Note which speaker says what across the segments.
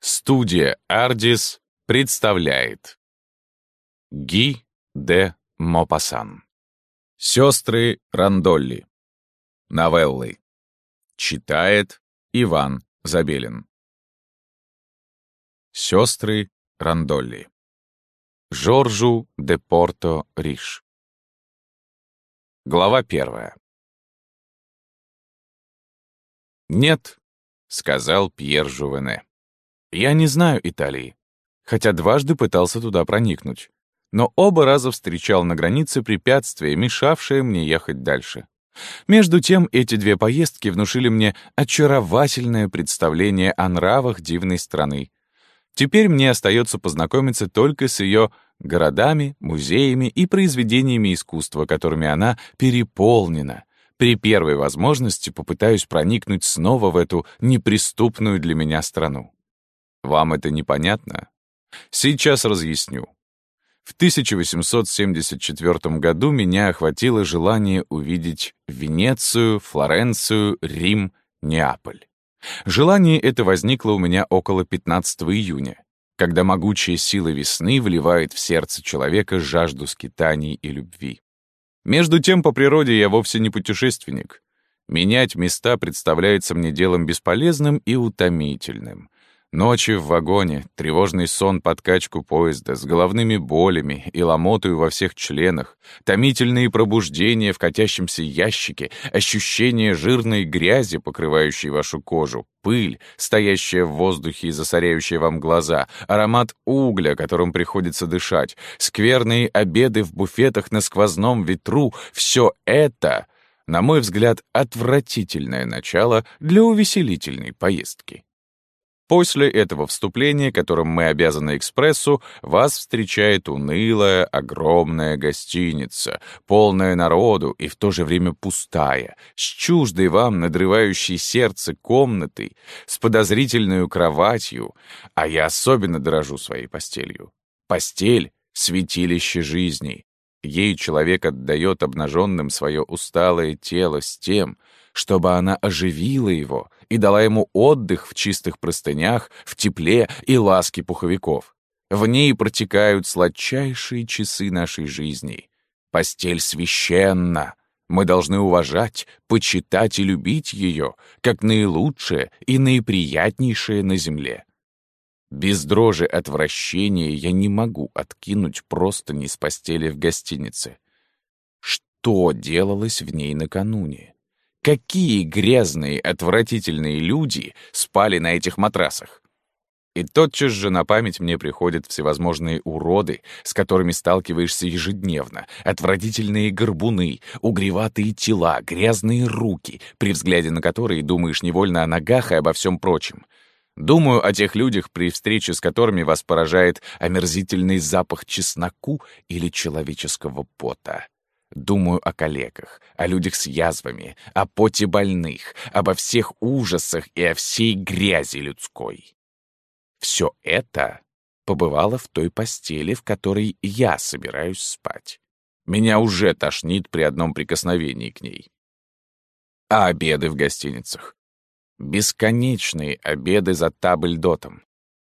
Speaker 1: Студия «Ардис» представляет. Ги де Мопассан. Сестры Рандолли Новеллы. Читает Иван Забелин. Сестры Рандолли Жоржу де Порто Риш. Глава первая. «Нет», — сказал Пьер Жувене. Я не знаю Италии, хотя дважды пытался туда проникнуть, но оба раза встречал на границе препятствия, мешавшие мне ехать дальше. Между тем, эти две поездки внушили мне очаровательное представление о нравах дивной страны. Теперь мне остается познакомиться только с ее городами, музеями и произведениями искусства, которыми она переполнена. При первой возможности попытаюсь проникнуть снова в эту неприступную для меня страну. Вам это непонятно? Сейчас разъясню. В 1874 году меня охватило желание увидеть Венецию, Флоренцию, Рим, Неаполь. Желание это возникло у меня около 15 июня, когда могучая сила весны вливает в сердце человека жажду скитаний и любви. Между тем, по природе я вовсе не путешественник. Менять места представляется мне делом бесполезным и утомительным. Ночи в вагоне, тревожный сон под качку поезда с головными болями и ломотою во всех членах, томительные пробуждения в катящемся ящике, ощущение жирной грязи, покрывающей вашу кожу, пыль, стоящая в воздухе и засоряющая вам глаза, аромат угля, которым приходится дышать, скверные обеды в буфетах на сквозном ветру — все это, на мой взгляд, отвратительное начало для увеселительной поездки. После этого вступления, которым мы обязаны экспрессу, вас встречает унылая, огромная гостиница, полная народу и в то же время пустая, с чуждой вам, надрывающей сердце комнатой, с подозрительной кроватью, а я особенно дорожу своей постелью. Постель — святилище жизни. Ей человек отдает обнаженным свое усталое тело с тем, чтобы она оживила его и дала ему отдых в чистых простынях, в тепле и ласке пуховиков. В ней протекают сладчайшие часы нашей жизни. Постель священна. Мы должны уважать, почитать и любить ее, как наилучшее и наиприятнейшее на земле. Без дрожи отвращения я не могу откинуть просто не с постели в гостинице. Что делалось в ней накануне? Какие грязные, отвратительные люди спали на этих матрасах? И тотчас же на память мне приходят всевозможные уроды, с которыми сталкиваешься ежедневно, отвратительные горбуны, угреватые тела, грязные руки, при взгляде на которые думаешь невольно о ногах и обо всем прочем. Думаю о тех людях, при встрече с которыми вас поражает омерзительный запах чесноку или человеческого пота. Думаю о коллегах, о людях с язвами, о поте больных, обо всех ужасах и о всей грязи людской. Все это побывало в той постели, в которой я собираюсь спать. Меня уже тошнит при одном прикосновении к ней. А обеды в гостиницах? Бесконечные обеды за табльдотом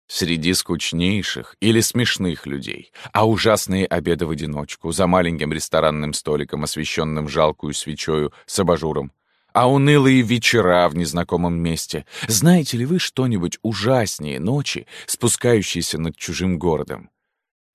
Speaker 1: среди скучнейших или смешных людей, а ужасные обеды в одиночку, за маленьким ресторанным столиком, освещенным жалкую свечою с абажуром, а унылые вечера в незнакомом месте. Знаете ли вы что-нибудь ужаснее ночи, спускающейся над чужим городом?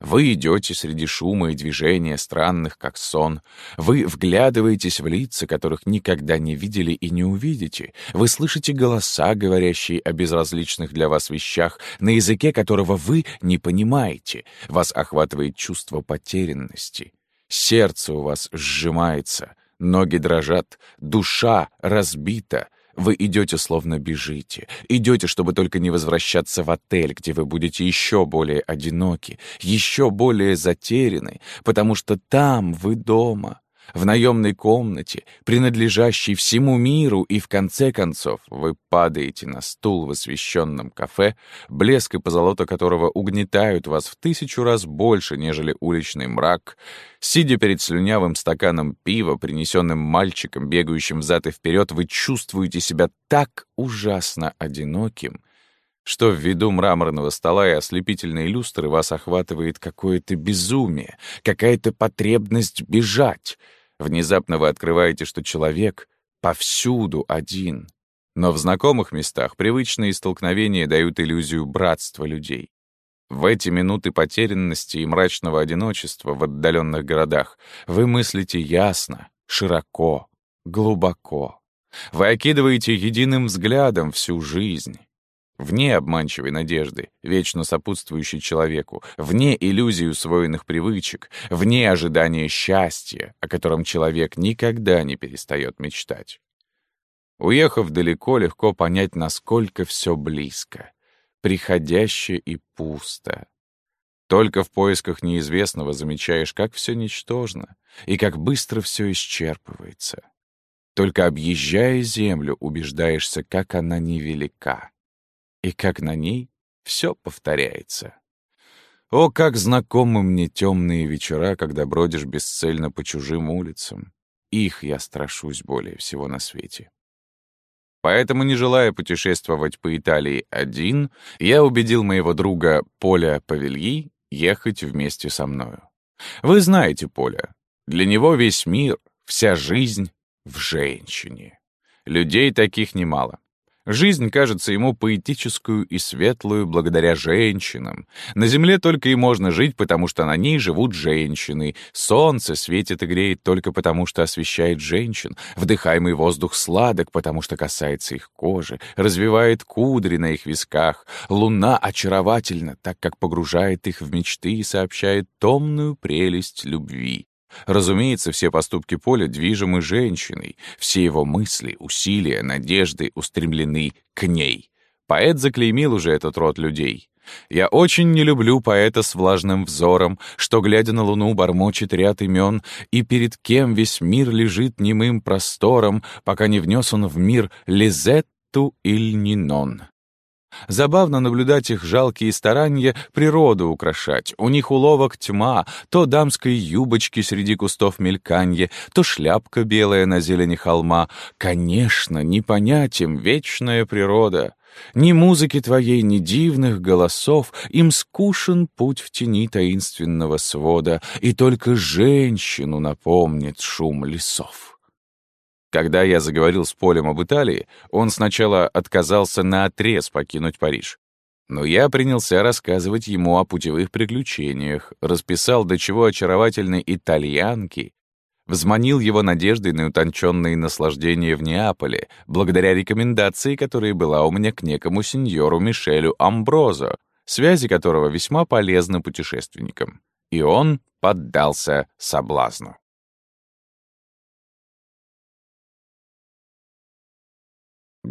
Speaker 1: Вы идете среди шума и движения, странных, как сон. Вы вглядываетесь в лица, которых никогда не видели и не увидите. Вы слышите голоса, говорящие о безразличных для вас вещах, на языке которого вы не понимаете. Вас охватывает чувство потерянности. Сердце у вас сжимается, ноги дрожат, душа разбита — вы идете, словно бежите. Идете, чтобы только не возвращаться в отель, где вы будете еще более одиноки, еще более затеряны, потому что там вы дома в наемной комнате, принадлежащей всему миру, и в конце концов вы падаете на стул в освещенном кафе, блеск и позолота которого угнетают вас в тысячу раз больше, нежели уличный мрак, сидя перед слюнявым стаканом пива, принесенным мальчиком, бегающим взад и вперед, вы чувствуете себя так ужасно одиноким, что в виду мраморного стола и ослепительной люстры вас охватывает какое-то безумие, какая-то потребность бежать. Внезапно вы открываете, что человек повсюду один. Но в знакомых местах привычные столкновения дают иллюзию братства людей. В эти минуты потерянности и мрачного одиночества в отдаленных городах вы мыслите ясно, широко, глубоко. Вы окидываете единым взглядом всю жизнь. Вне обманчивой надежды, вечно сопутствующей человеку, вне иллюзий усвоенных привычек, вне ожидания счастья, о котором человек никогда не перестает мечтать. Уехав далеко, легко понять, насколько все близко, приходяще и пусто. Только в поисках неизвестного замечаешь, как все ничтожно и как быстро все исчерпывается. Только объезжая землю, убеждаешься, как она невелика, и как на ней все повторяется. О, как знакомы мне темные вечера, когда бродишь бесцельно по чужим улицам. Их я страшусь более всего на свете. Поэтому, не желая путешествовать по Италии один, я убедил моего друга Поля Павельи ехать вместе со мною. Вы знаете Поля. Для него весь мир, вся жизнь в женщине. Людей таких немало. Жизнь кажется ему поэтическую и светлую благодаря женщинам. На земле только и можно жить, потому что на ней живут женщины. Солнце светит и греет только потому, что освещает женщин. Вдыхаемый воздух сладок, потому что касается их кожи, развивает кудри на их висках. Луна очаровательна, так как погружает их в мечты и сообщает томную прелесть любви. Разумеется, все поступки Поля движимы женщиной, все его мысли, усилия, надежды устремлены к ней. Поэт заклеймил уже этот род людей. Я очень не люблю поэта с влажным взором, что, глядя на луну, бормочет ряд имен, и перед кем весь мир лежит немым простором, пока не внес он в мир Лизетту иль Нинон. Забавно наблюдать их жалкие старания природу украшать. У них уловок тьма, то дамской юбочки среди кустов мельканье, то шляпка белая на зелени холма. Конечно, не понять им вечная природа. Ни музыки твоей, ни дивных голосов, Им скушен путь в тени таинственного свода, И только женщину напомнит шум лесов. Когда я заговорил с Полем об Италии, он сначала отказался наотрез покинуть Париж. Но я принялся рассказывать ему о путевых приключениях, расписал, до чего очаровательной итальянки, взманил его надеждой на утонченные наслаждения в Неаполе, благодаря рекомендации, которая была у меня к некому сеньору Мишелю Амброзо, связи которого весьма полезны путешественникам. И он поддался соблазну.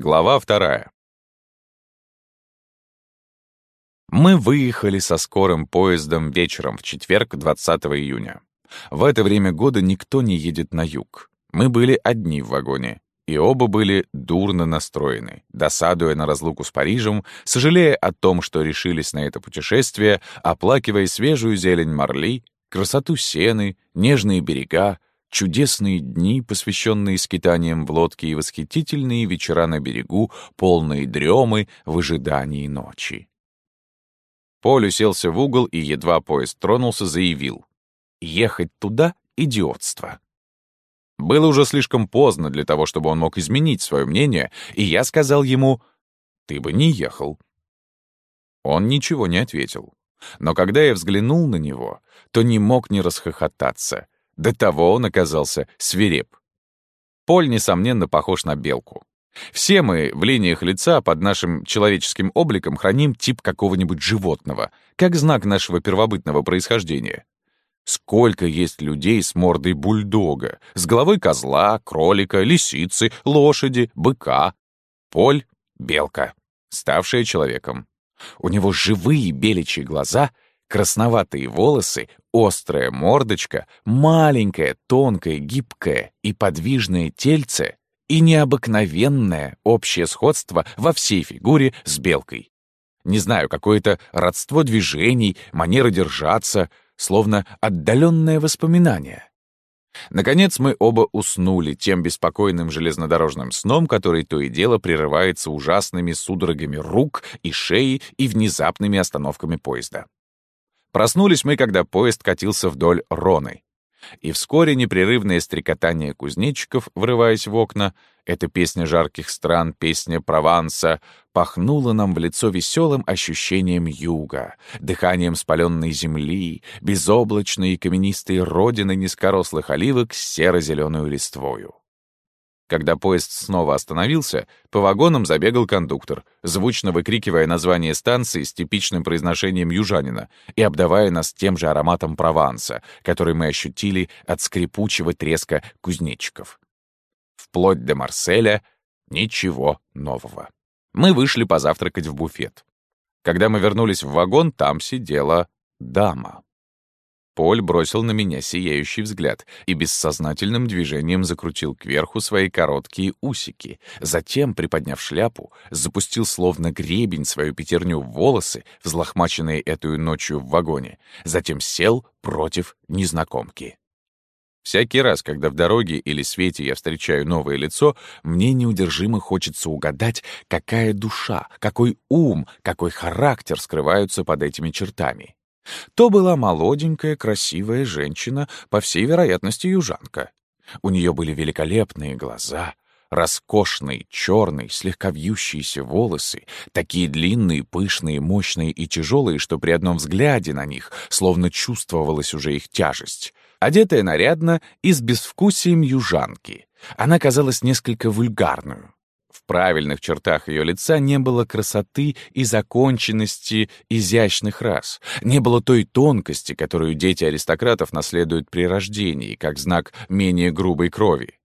Speaker 1: Глава вторая. Мы выехали со скорым поездом вечером в четверг, 20 июня. В это время года никто не едет на юг. Мы были одни в вагоне, и оба были дурно настроены, досадуя на разлуку с Парижем, сожалея о том, что решились на это путешествие, оплакивая свежую зелень Марли, красоту сены, нежные берега, чудесные дни, посвященные скитаниям в лодке, и восхитительные вечера на берегу, полные дремы в ожидании ночи. Поль уселся в угол и, едва поезд тронулся, заявил. «Ехать туда — идиотство». Было уже слишком поздно для того, чтобы он мог изменить свое мнение, и я сказал ему, «Ты бы не ехал». Он ничего не ответил. Но когда я взглянул на него, то не мог не расхохотаться — до того он оказался свиреп. Поль, несомненно, похож на белку. Все мы в линиях лица под нашим человеческим обликом храним тип какого-нибудь животного, как знак нашего первобытного происхождения. Сколько есть людей с мордой бульдога, с головой козла, кролика, лисицы, лошади, быка. Поль — белка, ставшая человеком. У него живые беличьи глаза — Красноватые волосы, острая мордочка, маленькое, тонкое, гибкое и подвижное тельце и необыкновенное общее сходство во всей фигуре с белкой. Не знаю, какое-то родство движений, манера держаться, словно отдаленное воспоминание. Наконец мы оба уснули тем беспокойным железнодорожным сном, который то и дело прерывается ужасными судорогами рук и шеи и внезапными остановками поезда. Проснулись мы, когда поезд катился вдоль Роны. И вскоре непрерывное стрекотание кузнечиков, врываясь в окна, эта песня жарких стран, песня Прованса, пахнула нам в лицо веселым ощущением юга, дыханием спаленной земли, безоблачной и каменистой родины низкорослых оливок с серо-зеленую листвою. Когда поезд снова остановился, по вагонам забегал кондуктор, звучно выкрикивая название станции с типичным произношением южанина и обдавая нас тем же ароматом Прованса, который мы ощутили от скрипучего треска кузнечиков. Вплоть до Марселя ничего нового. Мы вышли позавтракать в буфет. Когда мы вернулись в вагон, там сидела дама. Поль бросил на меня сияющий взгляд и бессознательным движением закрутил кверху свои короткие усики. Затем, приподняв шляпу, запустил словно гребень свою пятерню в волосы, взлохмаченные эту ночью в вагоне. Затем сел против незнакомки. Всякий раз, когда в дороге или свете я встречаю новое лицо, мне неудержимо хочется угадать, какая душа, какой ум, какой характер скрываются под этими чертами. То была молоденькая, красивая женщина, по всей вероятности южанка. У нее были великолепные глаза, роскошные, черные, слегка вьющиеся волосы, такие длинные, пышные, мощные и тяжелые, что при одном взгляде на них словно чувствовалась уже их тяжесть. Одетая нарядно и с безвкусием южанки. Она казалась несколько вульгарную. Правильных чертах ее лица не было красоты и законченности изящных рас, не было той тонкости, которую дети аристократов наследуют при рождении, как знак менее грубой крови.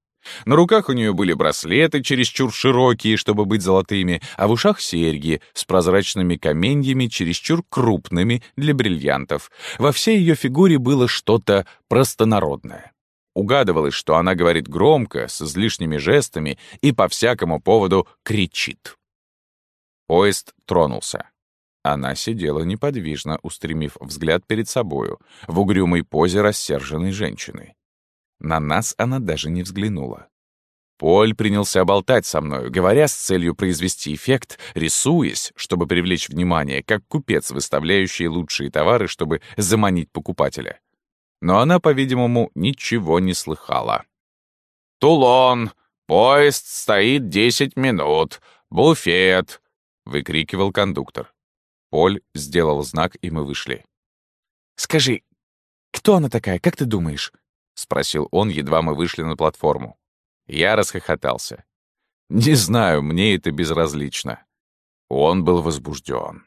Speaker 1: На руках у нее были браслеты, чересчур широкие, чтобы быть золотыми, а в ушах серьги с прозрачными каменьями, чересчур крупными для бриллиантов. Во всей ее фигуре было что-то простонародное. Угадывалось, что она говорит громко, с излишними жестами и по всякому поводу кричит. Поезд тронулся. Она сидела неподвижно, устремив взгляд перед собою, в угрюмой позе рассерженной женщины. На нас она даже не взглянула. Поль принялся болтать со мною, говоря с целью произвести эффект, рисуясь, чтобы привлечь внимание, как купец, выставляющий лучшие товары, чтобы заманить покупателя но она, по-видимому, ничего не слыхала. «Тулон! Поезд стоит десять минут! Буфет!» — выкрикивал кондуктор. Поль сделал знак, и мы вышли.
Speaker 2: «Скажи, кто она такая, как ты думаешь?» — спросил он, едва мы вышли на платформу.
Speaker 1: Я расхохотался. «Не знаю, мне это безразлично». Он был возбужден.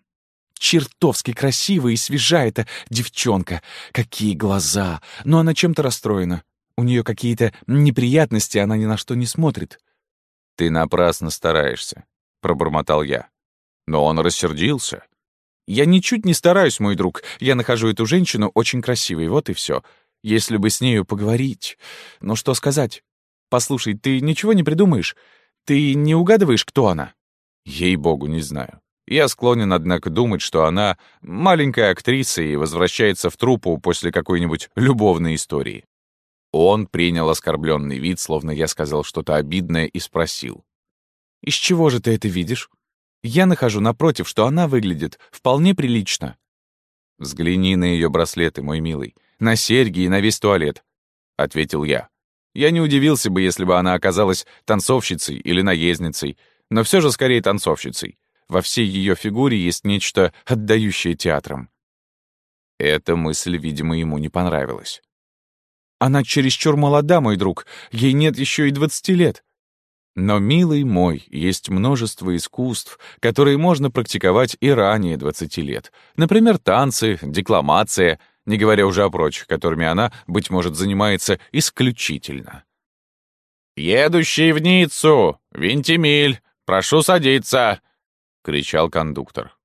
Speaker 2: Чертовски красивая и свежая эта девчонка. Какие глаза! Но она чем-то расстроена. У нее какие-то неприятности, она ни на что не смотрит.
Speaker 1: «Ты напрасно стараешься», — пробормотал я. Но он рассердился.
Speaker 2: «Я ничуть не стараюсь, мой друг. Я нахожу эту женщину очень красивой, вот и все. Если бы с нею поговорить... Ну что сказать? Послушай, ты ничего не придумаешь? Ты не угадываешь, кто она?»
Speaker 1: «Ей-богу, не знаю. Я склонен, однако, думать, что она маленькая актриса и возвращается в труппу после какой-нибудь любовной истории. Он принял оскорбленный вид, словно я сказал что-то обидное, и спросил.
Speaker 2: «Из чего же ты это видишь? Я нахожу напротив, что она выглядит вполне прилично».
Speaker 1: «Взгляни на ее браслеты, мой милый, на серьги и на весь туалет», — ответил я. Я не удивился бы, если бы она оказалась танцовщицей или наездницей, но все же скорее танцовщицей. Во всей ее фигуре есть нечто, отдающее театром. Эта мысль, видимо, ему не понравилась.
Speaker 2: «Она чересчур молода, мой друг. Ей нет еще и двадцати лет».
Speaker 1: Но, милый мой, есть множество искусств, которые можно практиковать и ранее 20 лет. Например, танцы, декламация, не говоря уже о прочих, которыми она, быть может, занимается исключительно. «Едущий в Ниццу! Винтимиль! Прошу садиться!» — кричал кондуктор.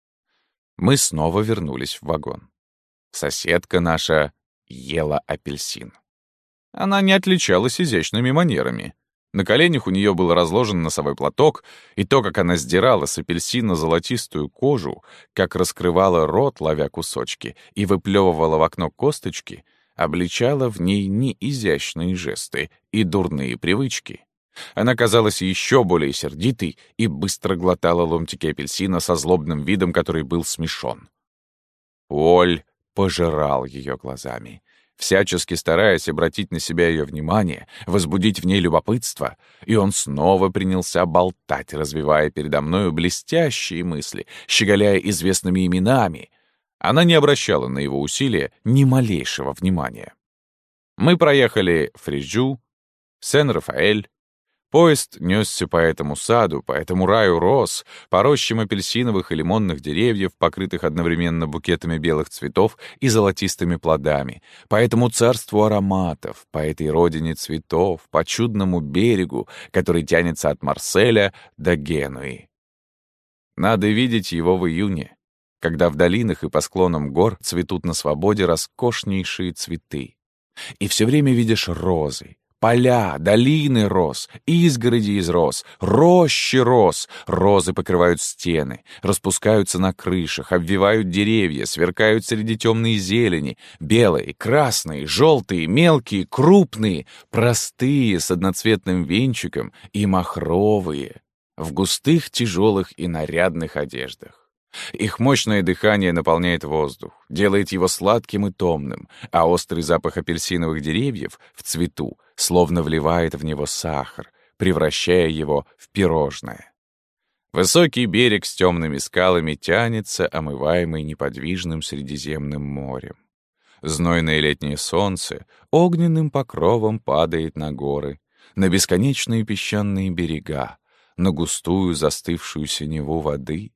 Speaker 1: Мы снова вернулись в вагон. Соседка наша ела апельсин. Она не отличалась изящными манерами. На коленях у нее был разложен носовой платок, и то, как она сдирала с апельсина золотистую кожу, как раскрывала рот, ловя кусочки, и выплевывала в окно косточки, обличала в ней неизящные жесты и дурные привычки. Она казалась еще более сердитой и быстро глотала ломтики апельсина со злобным видом, который был смешон. Оль пожирал ее глазами, всячески стараясь обратить на себя ее внимание, возбудить в ней любопытство, и он снова принялся болтать, развивая передо мною блестящие мысли, щеголяя известными именами. Она не обращала на его усилия ни малейшего внимания. Мы проехали Фриджу, Сен-Рафаэль, Поезд несся по этому саду, по этому раю роз, по рощам апельсиновых и лимонных деревьев, покрытых одновременно букетами белых цветов и золотистыми плодами, по этому царству ароматов, по этой родине цветов, по чудному берегу, который тянется от Марселя до Генуи. Надо видеть его в июне, когда в долинах и по склонам гор цветут на свободе роскошнейшие цветы. И все время видишь розы, Поля, долины роз, изгороди из роз, рощи роз. Розы покрывают стены, распускаются на крышах, обвивают деревья, сверкают среди темной зелени. Белые, красные, желтые, мелкие, крупные, простые, с одноцветным венчиком и махровые, в густых, тяжелых и нарядных одеждах. Их мощное дыхание наполняет воздух, делает его сладким и томным, а острый запах апельсиновых деревьев в цвету словно вливает в него сахар, превращая его в пирожное. Высокий берег с темными скалами тянется, омываемый неподвижным Средиземным морем. Знойное летнее солнце огненным покровом падает на горы, на бесконечные песчаные берега, на густую застывшую синеву воды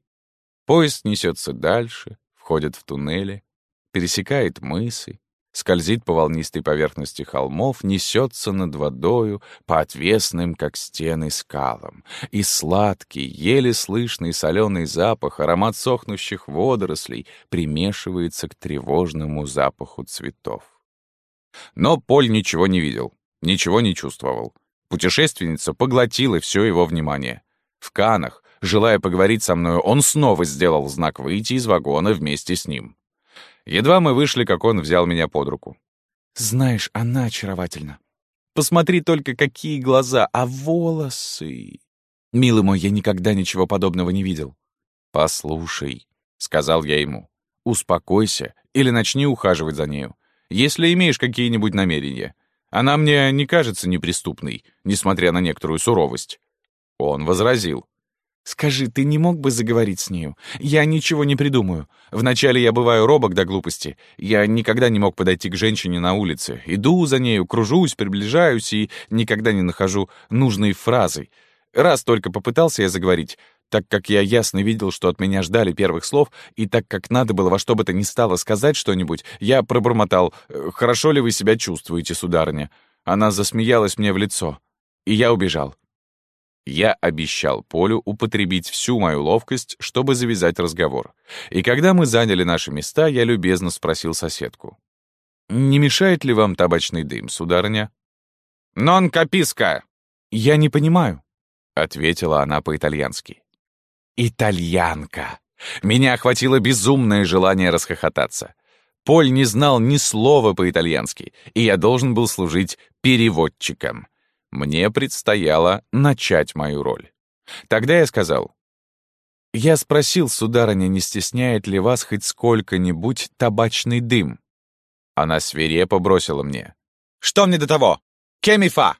Speaker 1: Поезд несется дальше, входит в туннели, пересекает мысы, скользит по волнистой поверхности холмов, несется над водою по отвесным, как стены, скалам. И сладкий, еле слышный соленый запах, аромат сохнущих водорослей примешивается к тревожному запаху цветов. Но Поль ничего не видел, ничего не чувствовал. Путешественница поглотила все его внимание. В Канах, Желая поговорить со мной, он снова сделал знак выйти из вагона вместе с ним. Едва мы вышли, как он взял меня под руку.
Speaker 2: «Знаешь, она очаровательна. Посмотри только, какие глаза, а волосы!» «Милый мой, я никогда ничего подобного не видел».
Speaker 1: «Послушай», — сказал я ему, — «успокойся или начни ухаживать за нею, если имеешь какие-нибудь намерения. Она мне не кажется неприступной, несмотря на некоторую суровость». Он возразил.
Speaker 2: «Скажи, ты не мог бы заговорить с нею? Я ничего не придумаю. Вначале я бываю робок до глупости. Я никогда не мог подойти к женщине на улице. Иду за нею, кружусь, приближаюсь и никогда не нахожу нужной фразы. Раз только попытался я заговорить, так как я ясно видел, что от меня ждали первых слов, и так как надо было во что бы то ни стало сказать что-нибудь, я пробормотал «Хорошо ли вы себя чувствуете, сударыня?» Она засмеялась мне в лицо, и я убежал. Я обещал Полю употребить всю мою ловкость, чтобы завязать разговор. И когда мы заняли наши места, я любезно спросил соседку. «Не мешает ли вам табачный дым, сударыня?» «Нон каписка!» «Я не понимаю», — ответила она по-итальянски. «Итальянка!» Меня охватило безумное желание расхохотаться. Поль не знал ни слова по-итальянски, и я должен был служить переводчиком. Мне предстояло начать мою роль. Тогда я сказал, «Я спросил, сударыня, не стесняет ли вас хоть сколько-нибудь табачный дым?» Она свирепо бросила мне. «Что мне до того? Кемифа!»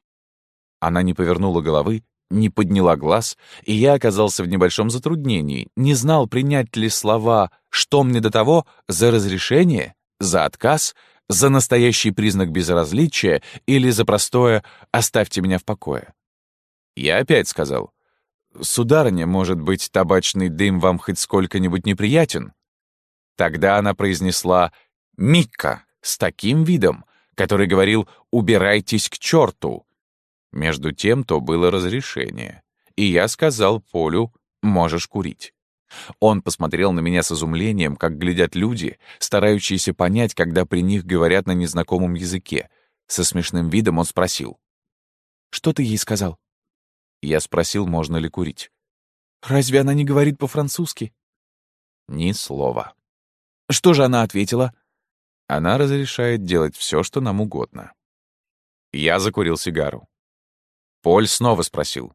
Speaker 2: Она не повернула головы, не подняла глаз, и я оказался в небольшом затруднении, не знал, принять ли слова «что мне до того» за разрешение, за отказ за настоящий признак безразличия или за простое «оставьте меня в покое». Я опять сказал, «Сударыня, может быть, табачный дым вам хоть сколько-нибудь неприятен?» Тогда она произнесла «Микка» с таким видом, который говорил «убирайтесь к черту». Между тем то было разрешение, и я сказал Полю «можешь курить». Он посмотрел на меня с изумлением, как глядят люди, старающиеся понять, когда при них говорят на незнакомом языке. Со смешным видом он спросил. «Что ты ей сказал?» Я спросил, можно ли курить. «Разве она не говорит по-французски?» Ни слова. «Что же она ответила?»
Speaker 1: Она разрешает делать все, что нам угодно. Я закурил сигару. Поль снова спросил.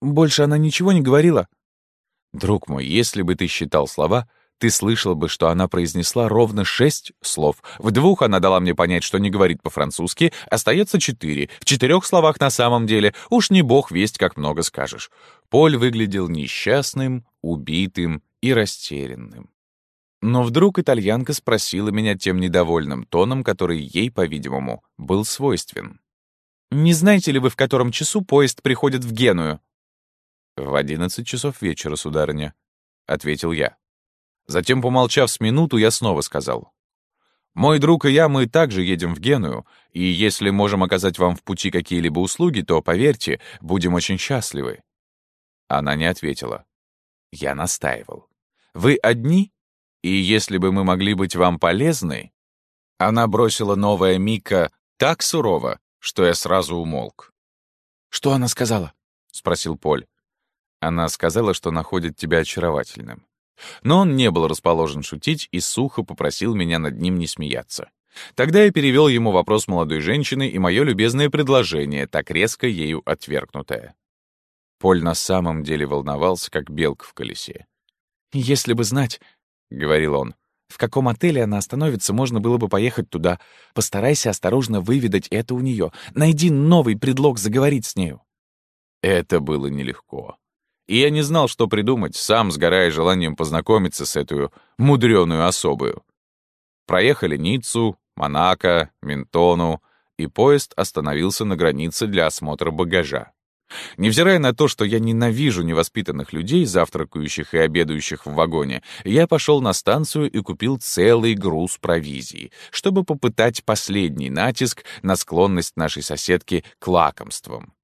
Speaker 2: «Больше она ничего не говорила?»
Speaker 1: «Друг мой, если бы ты считал слова, ты слышал бы, что она произнесла ровно шесть слов. В двух она дала мне понять, что не говорит по-французски, остается четыре. В четырех словах на самом деле уж не бог весть, как много скажешь. Поль выглядел несчастным, убитым и растерянным. Но вдруг итальянка спросила меня тем недовольным тоном, который ей, по-видимому, был свойствен.
Speaker 2: «Не знаете ли вы, в котором часу поезд приходит в Геную?»
Speaker 1: «В одиннадцать часов вечера, сударыня», — ответил я. Затем, помолчав с минуту, я снова сказал. «Мой друг и я, мы также едем в Геную, и если можем оказать вам в пути какие-либо услуги, то, поверьте, будем очень счастливы». Она не ответила. Я настаивал. «Вы одни? И если бы мы могли быть вам полезны...» Она бросила новая Мика так сурово, что я сразу умолк.
Speaker 2: «Что она сказала?»
Speaker 1: — спросил Поль. Она сказала, что находит тебя очаровательным. Но он не был расположен шутить и сухо попросил меня над ним не смеяться. Тогда я перевел ему вопрос молодой женщины и мое любезное предложение, так резко ею отвергнутое. Поль на самом деле волновался, как белка в колесе.
Speaker 2: «Если бы знать», — говорил он, — «в каком отеле она остановится, можно было бы поехать туда. Постарайся осторожно выведать это у нее. Найди новый предлог заговорить с нею».
Speaker 1: Это было нелегко. И я не знал, что придумать, сам сгорая желанием познакомиться с этой мудреную особою. Проехали Ниццу, Монако, Ментону, и поезд остановился на границе для осмотра багажа. Невзирая на то, что я ненавижу невоспитанных людей, завтракающих и обедающих в вагоне, я пошел на станцию и купил целый груз провизии, чтобы попытать последний натиск на склонность нашей соседки к лакомствам.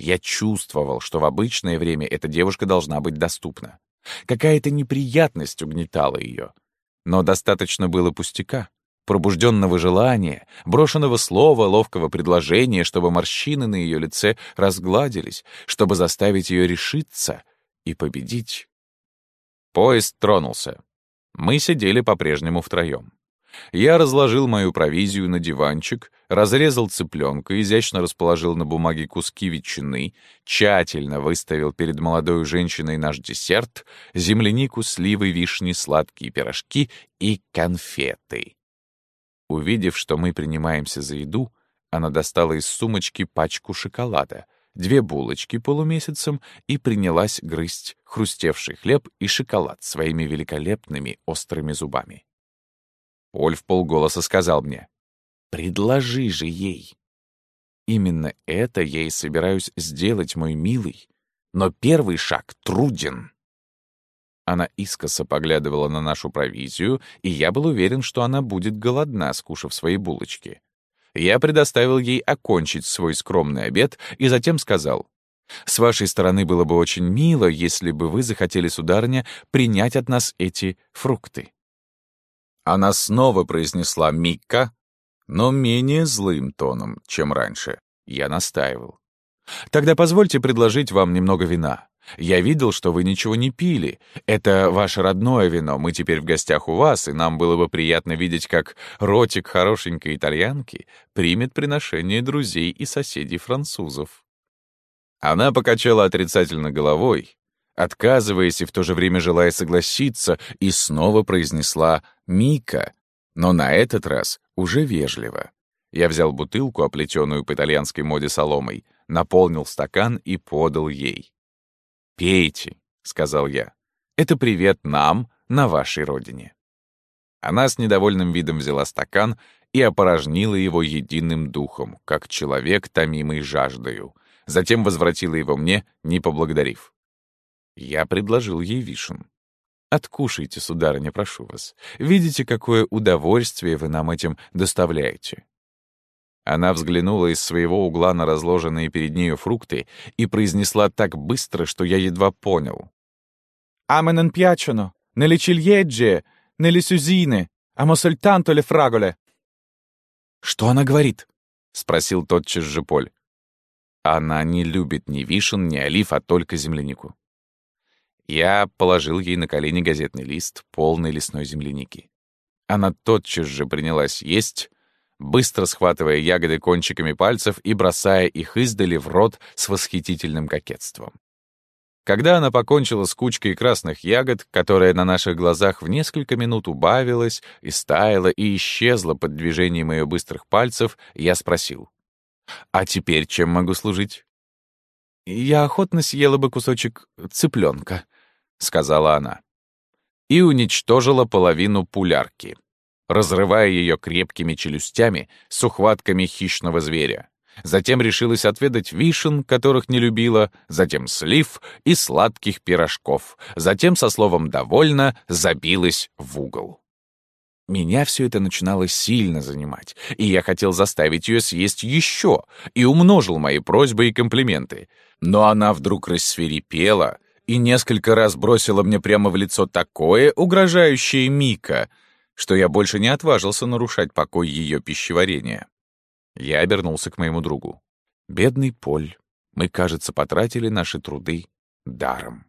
Speaker 1: Я чувствовал, что в обычное время эта девушка должна быть доступна. Какая-то неприятность угнетала ее. Но достаточно было пустяка, пробужденного желания, брошенного слова, ловкого предложения, чтобы морщины на ее лице разгладились, чтобы заставить ее решиться и победить. Поезд тронулся. Мы сидели по-прежнему втроем. Я разложил мою провизию на диванчик, разрезал цыпленка, изящно расположил на бумаге куски ветчины, тщательно выставил перед молодой женщиной наш десерт, землянику, сливы, вишни, сладкие пирожки и конфеты. Увидев, что мы принимаемся за еду, она достала из сумочки пачку шоколада, две булочки полумесяцем и принялась грызть хрустевший хлеб и шоколад своими великолепными острыми зубами. Оль в полголоса сказал мне, «Предложи же ей». Именно это я и собираюсь сделать, мой милый. Но первый шаг труден. Она искоса поглядывала на нашу провизию, и я был уверен, что она будет голодна, скушав свои булочки. Я предоставил ей окончить свой скромный обед и затем сказал, «С вашей стороны было бы очень мило, если бы вы захотели, сударыня, принять от нас эти фрукты». Она снова произнесла «Микка», но менее злым тоном, чем раньше. Я настаивал. «Тогда позвольте предложить вам немного вина. Я видел, что вы ничего не пили. Это ваше родное вино. Мы теперь в гостях у вас, и нам было бы приятно видеть, как ротик хорошенькой итальянки примет приношение друзей и соседей французов». Она покачала отрицательно головой, отказываясь и в то же время желая согласиться, и снова произнесла «Мика», но на этот раз уже вежливо. Я взял бутылку, оплетенную по итальянской моде соломой, наполнил стакан и подал ей. «Пейте», — сказал я. «Это привет нам на вашей родине». Она с недовольным видом взяла стакан и опорожнила его единым духом, как человек, томимый жаждою. Затем возвратила его мне, не поблагодарив. Я предложил ей вишен. «Откушайте, сударыня, прошу вас. Видите, какое удовольствие вы нам этим доставляете». Она взглянула из своего угла на разложенные перед нею фрукты и произнесла так быстро, что я едва понял.
Speaker 2: «А né le ciliegie, né le susine, amo soltanto le fragole». «Что она говорит?» — спросил тотчас же Поль.
Speaker 1: «Она не любит ни вишен, ни олив, а только землянику». Я положил ей на колени газетный лист, полный лесной земляники. Она тотчас же принялась есть, быстро схватывая ягоды кончиками пальцев и бросая их издали в рот с восхитительным кокетством. Когда она покончила с кучкой красных ягод, которая на наших глазах в несколько минут убавилась, и стаяла, и исчезла под движением ее быстрых пальцев, я спросил. «А теперь чем могу служить?» «Я охотно съела бы кусочек цыпленка», — сказала она. И уничтожила половину пулярки, разрывая ее крепкими челюстями с ухватками хищного зверя. Затем решилась отведать вишен, которых не любила, затем слив и сладких пирожков, затем со словом «довольно» забилась в угол. Меня все это начинало сильно занимать, и я хотел заставить ее съесть еще, и умножил мои просьбы и комплименты. Но она вдруг рассверепела и несколько раз бросила мне прямо в лицо такое угрожающее Мика, что я больше не отважился нарушать покой ее пищеварения. Я обернулся к моему другу. «Бедный Поль, мы, кажется, потратили наши труды даром».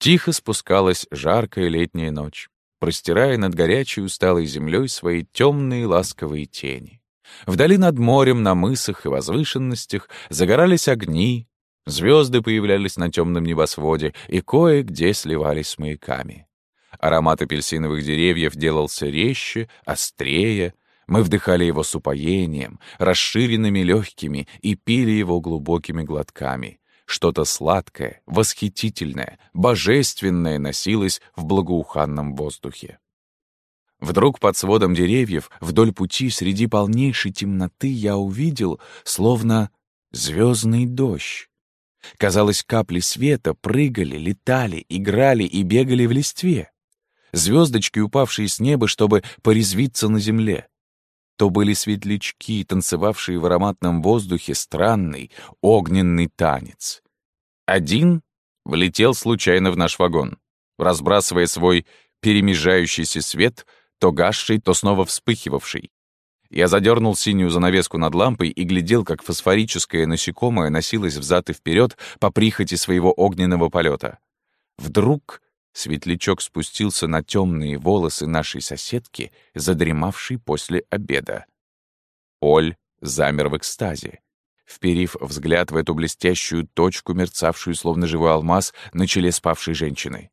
Speaker 1: Тихо спускалась жаркая летняя ночь, простирая над горячей усталой землей свои темные ласковые тени. Вдали над морем, на мысах и возвышенностях загорались огни, звезды появлялись на темном небосводе и кое-где сливались с маяками. Аромат апельсиновых деревьев делался резче, острее, мы вдыхали его с упоением, расширенными легкими и пили его глубокими глотками. Что-то сладкое, восхитительное, божественное носилось в благоуханном воздухе. Вдруг под сводом деревьев, вдоль пути, среди полнейшей темноты, я увидел, словно звездный дождь. Казалось, капли света прыгали, летали, играли и бегали в листве. Звездочки, упавшие с неба, чтобы порезвиться на земле то были светлячки, танцевавшие в ароматном воздухе странный огненный танец. Один влетел случайно в наш вагон, разбрасывая свой перемежающийся свет, то гасший, то снова вспыхивавший. Я задернул синюю занавеску над лампой и глядел, как фосфорическое насекомое носилось взад и вперед по прихоти своего огненного полета. Вдруг Светлячок спустился на темные волосы нашей соседки, задремавшей после обеда. Оль замер в экстазе, вперив взгляд в эту блестящую точку, мерцавшую словно живой алмаз на челе спавшей женщины.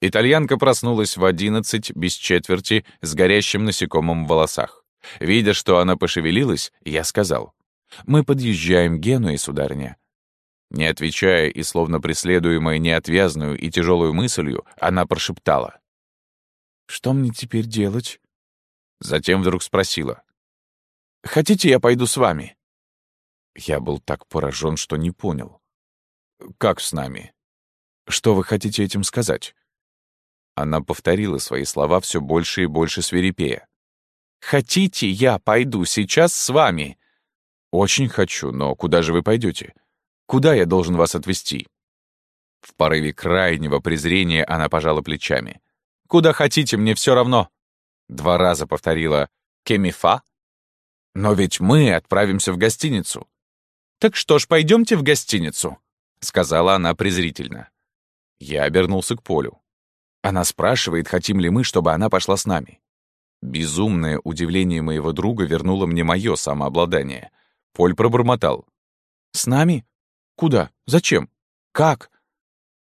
Speaker 1: Итальянка проснулась в одиннадцать без четверти с горящим насекомым в волосах. Видя, что она пошевелилась, я сказал, «Мы подъезжаем к Генуе, сударыня. Не отвечая и словно преследуемая неотвязную и тяжелую мыслью, она прошептала. «Что мне теперь делать?» Затем вдруг спросила. «Хотите, я пойду с вами?» Я был так поражен, что не понял. «Как с нами? Что вы хотите этим сказать?» Она повторила свои слова все больше и больше свирепея. «Хотите, я пойду сейчас с вами?» «Очень хочу, но куда же вы пойдете? Куда я должен вас отвезти?» В порыве крайнего презрения она пожала плечами. «Куда хотите, мне все равно!» Два раза повторила «Кемифа?» «Но ведь мы отправимся в гостиницу». «Так что ж, пойдемте в гостиницу», — сказала она презрительно. Я обернулся к Полю. Она спрашивает, хотим ли мы, чтобы она пошла с нами. Безумное удивление моего друга вернуло мне мое самообладание. Поль пробормотал. «С нами? Куда? Зачем? Как?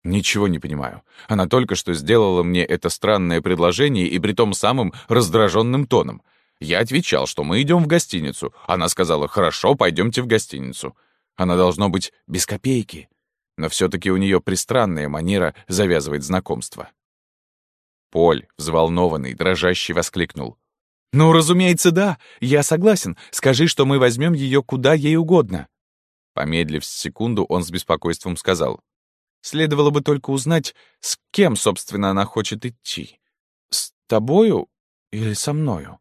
Speaker 1: Ничего не понимаю. Она только что сделала мне это странное предложение и при том самым раздраженным тоном. Я отвечал, что мы идем в гостиницу. Она сказала, хорошо, пойдемте в гостиницу. Она должно быть без копейки. Но все-таки у нее пристранная манера завязывать знакомство. Поль, взволнованный, дрожащий, воскликнул. «Ну, разумеется, да. Я согласен. Скажи, что мы возьмем ее куда ей угодно». Помедлив секунду, он с беспокойством сказал. «Следовало бы только узнать, с кем, собственно, она хочет идти. С тобою или со мною?»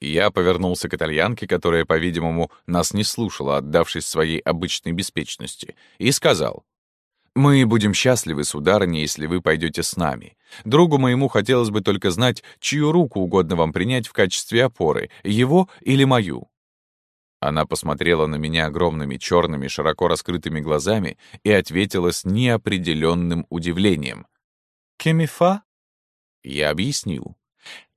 Speaker 1: Я повернулся к итальянке, которая, по-видимому, нас не слушала, отдавшись своей обычной беспечности, и сказал. «Мы будем счастливы, сударыня, если вы пойдете с нами. Другу моему хотелось бы только знать, чью руку угодно вам принять в качестве опоры, его или мою. Она посмотрела на меня огромными черными, широко раскрытыми глазами и ответила с неопределенным удивлением. «Кемифа?» Я объяснил.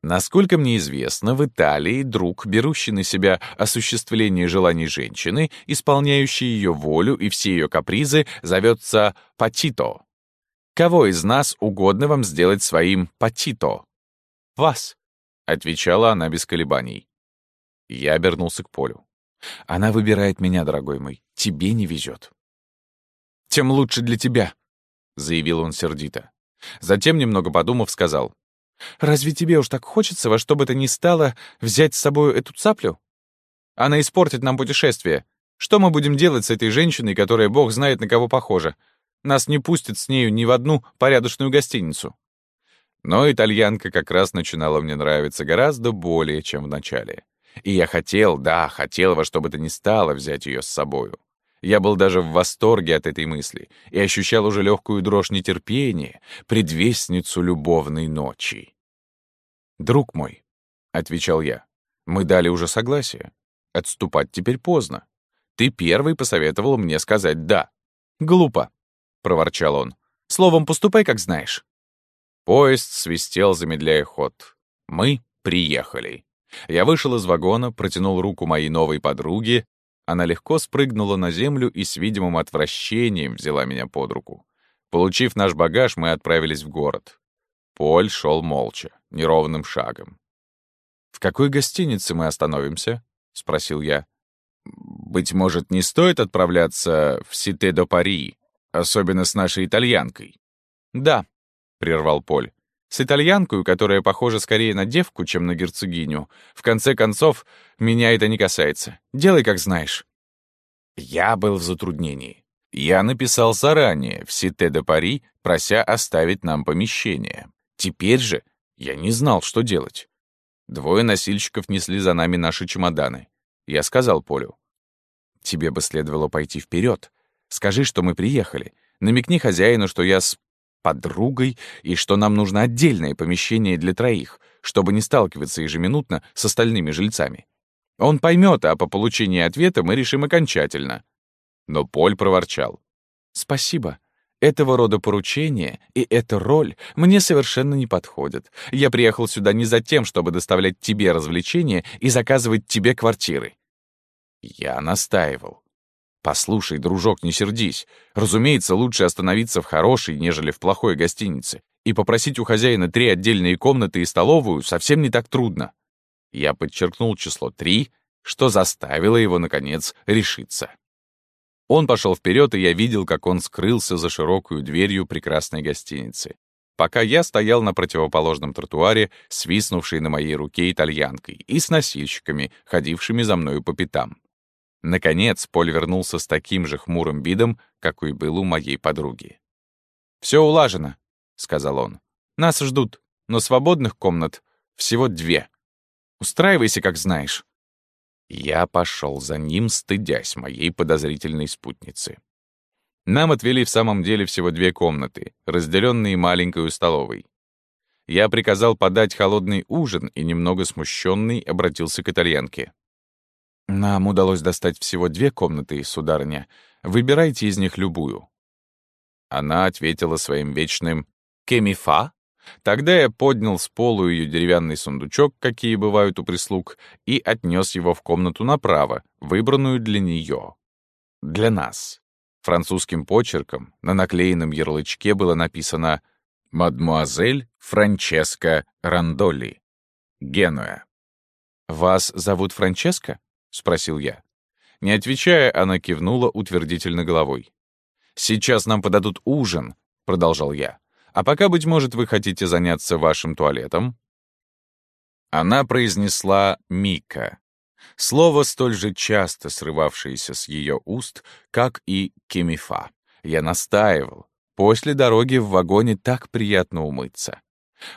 Speaker 1: Насколько мне известно, в Италии друг, берущий на себя осуществление желаний женщины, исполняющий ее волю и все ее капризы, зовется «патито». Кого из нас угодно вам сделать своим «патито»? «Вас», — отвечала она без колебаний. Я обернулся к Полю. «Она выбирает меня, дорогой мой. Тебе не везет». «Тем лучше для тебя», — заявил он сердито. Затем, немного подумав, сказал. «Разве тебе уж так хочется во что бы то ни стало взять с собой эту цаплю? Она испортит нам путешествие. Что мы будем делать с этой женщиной, которая бог знает на кого похожа? Нас не пустят с нею ни в одну порядочную гостиницу». Но итальянка как раз начинала мне нравиться гораздо более, чем в начале. И я хотел, да, хотел во что бы то ни стало взять ее с собою. Я был даже в восторге от этой мысли и ощущал уже легкую дрожь нетерпения, предвестницу любовной ночи. «Друг мой», — отвечал я, — «мы дали уже согласие. Отступать теперь поздно. Ты первый посоветовал мне сказать «да». «Глупо», — проворчал он. «Словом, поступай, как знаешь». Поезд свистел, замедляя ход. Мы приехали. Я вышел из вагона, протянул руку моей новой подруге. Она легко спрыгнула на землю и с видимым отвращением взяла меня под руку. Получив наш багаж, мы отправились в город. Поль шел молча, неровным шагом. «В какой гостинице мы остановимся?» — спросил я. «Быть может, не стоит отправляться в Сите-до-Пари, особенно с нашей итальянкой?» «Да», — прервал Поль. С итальянкой, которая похожа скорее на девку, чем на герцогиню. В конце концов, меня это не касается. Делай, как знаешь. Я был в затруднении. Я написал заранее в Сите де Пари, прося оставить нам помещение. Теперь же я не знал, что делать. Двое носильщиков несли за нами наши чемоданы. Я сказал Полю. «Тебе бы следовало пойти вперед. Скажи, что мы приехали. Намекни хозяину, что я с подругой и что нам нужно отдельное помещение для троих, чтобы не сталкиваться ежеминутно с остальными жильцами. Он поймет, а по получении ответа мы решим окончательно. Но Поль проворчал. «Спасибо. Этого рода поручения и эта роль мне совершенно не подходят. Я приехал сюда не за тем, чтобы доставлять тебе развлечения и заказывать тебе квартиры». Я настаивал. «Послушай, дружок, не сердись. Разумеется, лучше остановиться в хорошей, нежели в плохой гостинице. И попросить у хозяина три отдельные комнаты и столовую совсем не так трудно». Я подчеркнул число три, что заставило его, наконец, решиться. Он пошел вперед, и я видел, как он скрылся за широкую дверью прекрасной гостиницы. Пока я стоял на противоположном тротуаре, свистнувшей на моей руке итальянкой, и с носильщиками, ходившими за мною по пятам. Наконец, Поль вернулся с таким же хмурым видом, какой был у моей подруги. «Все улажено», — сказал он. «Нас ждут, но свободных комнат всего две. Устраивайся, как знаешь». Я пошел за ним, стыдясь моей подозрительной спутницы. Нам отвели в самом деле всего две комнаты, разделенные маленькой столовой. Я приказал подать холодный ужин и, немного смущенный, обратился к итальянке. «Нам удалось достать всего две комнаты, сударыня. Выбирайте из них любую». Она ответила своим вечным «кемифа». Тогда я поднял с полу ее деревянный сундучок, какие бывают у прислуг, и отнес его в комнату направо, выбранную для нее. Для нас. Французским почерком на наклеенном ярлычке было написано «Мадмуазель Франческа Рандолли, Генуя». «Вас зовут Франческа?» — спросил я. Не отвечая, она кивнула утвердительно головой. «Сейчас нам подадут ужин», — продолжал я. «А пока, быть может, вы хотите заняться вашим туалетом?» Она произнесла «Мика». Слово, столь же часто срывавшееся с ее уст, как и «кемифа». Я настаивал. После дороги в вагоне так приятно умыться.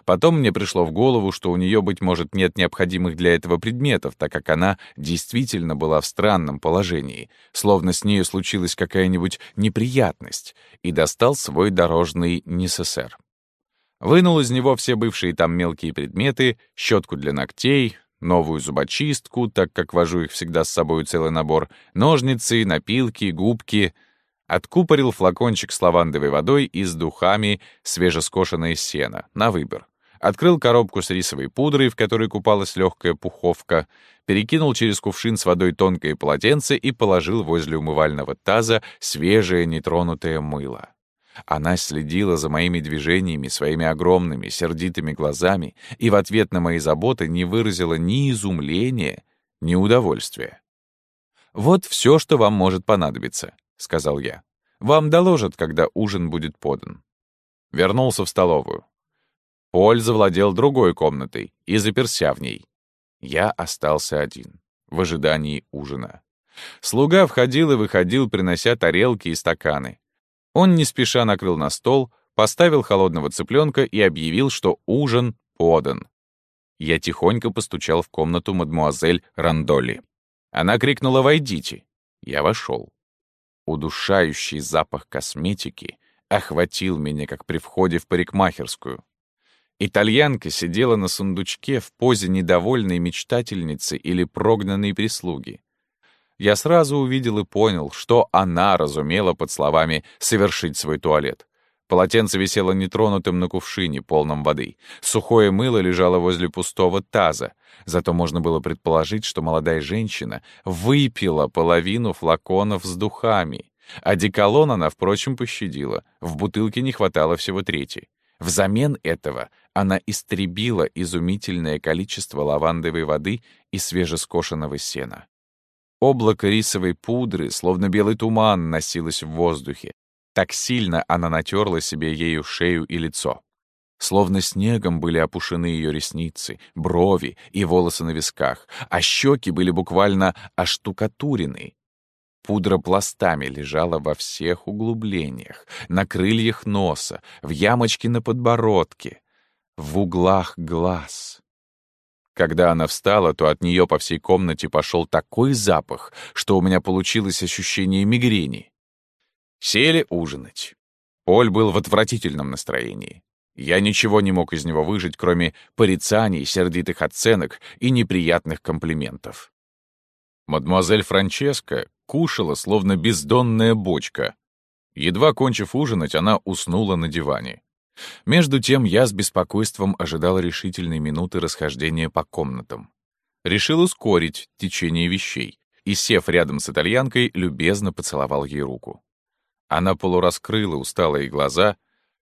Speaker 1: Потом мне пришло в голову, что у нее, быть может, нет необходимых для этого предметов, так как она действительно была в странном положении, словно с нею случилась какая-нибудь неприятность, и достал свой дорожный НССР. Вынул из него все бывшие там мелкие предметы, щетку для ногтей, новую зубочистку, так как вожу их всегда с собой целый набор, ножницы, напилки, губки — откупорил флакончик с лавандовой водой и с духами свежескошенное сено, на выбор. открыл коробку с рисовой пудрой, в которой купалась легкая пуховка, перекинул через кувшин с водой тонкое полотенце и положил возле умывального таза свежее нетронутое мыло. Она следила за моими движениями своими огромными, сердитыми глазами и в ответ на мои заботы не выразила ни изумления, ни удовольствия. «Вот все, что вам может понадобиться», — сказал я. «Вам доложат, когда ужин будет подан». Вернулся в столовую. Поль завладел другой комнатой и заперся в ней. Я остался один, в ожидании ужина. Слуга входил и выходил, принося тарелки и стаканы. Он не спеша накрыл на стол, поставил холодного цыпленка и объявил, что ужин подан. Я тихонько постучал в комнату мадмуазель Рандоли. Она крикнула «Войдите!». Я вошел. Удушающий запах косметики охватил меня, как при входе в парикмахерскую. Итальянка сидела на сундучке в позе недовольной мечтательницы или прогнанной прислуги. Я сразу увидел и понял, что она разумела под словами «совершить свой туалет». Полотенце висело нетронутым на кувшине, полном воды. Сухое мыло лежало возле пустого таза. Зато можно было предположить, что молодая женщина выпила половину флаконов с духами. Одеколон она, впрочем, пощадила. В бутылке не хватало всего трети. Взамен этого она истребила изумительное количество лавандовой воды и свежескошенного сена. Облако рисовой пудры, словно белый туман, носилось в воздухе. Так сильно она натерла себе ею шею и лицо. Словно снегом были опушены ее ресницы, брови и волосы на висках, а щеки были буквально оштукатурены. Пудра пластами лежала во всех углублениях, на крыльях носа, в ямочке на подбородке, в углах глаз. Когда она встала, то от нее по всей комнате пошел такой запах, что у меня получилось ощущение мигрени. Сели ужинать. Поль был в отвратительном настроении. Я ничего не мог из него выжить, кроме порицаний, сердитых оценок и неприятных комплиментов. Мадемуазель Франческа кушала, словно бездонная бочка. Едва кончив ужинать, она уснула на диване. Между тем я с беспокойством ожидал решительной минуты расхождения по комнатам. Решил ускорить течение вещей и, сев рядом с итальянкой, любезно поцеловал ей руку. Она полураскрыла усталые глаза,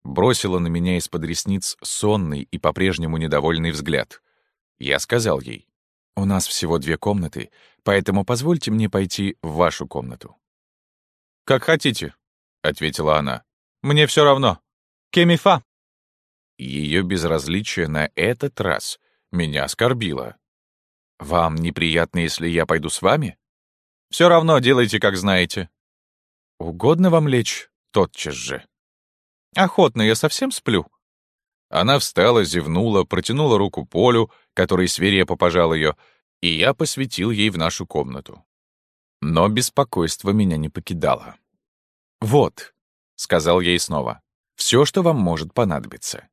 Speaker 1: бросила на меня из-под ресниц сонный и по-прежнему недовольный взгляд. Я сказал ей, «У нас всего две комнаты, поэтому позвольте мне пойти в вашу комнату».
Speaker 2: «Как хотите», — ответила она. «Мне все равно». Кемифа!»
Speaker 1: Ее безразличие на этот раз меня оскорбило. «Вам неприятно, если я пойду с вами?»
Speaker 2: «Все равно делайте, как знаете».
Speaker 1: «Угодно вам лечь тотчас же?»
Speaker 2: «Охотно, я совсем сплю».
Speaker 1: Она встала, зевнула, протянула руку Полю, который свирепо пожал ее, и я посветил ей в нашу комнату. Но беспокойство меня не покидало. «Вот», — сказал ей снова, все, что вам может понадобиться.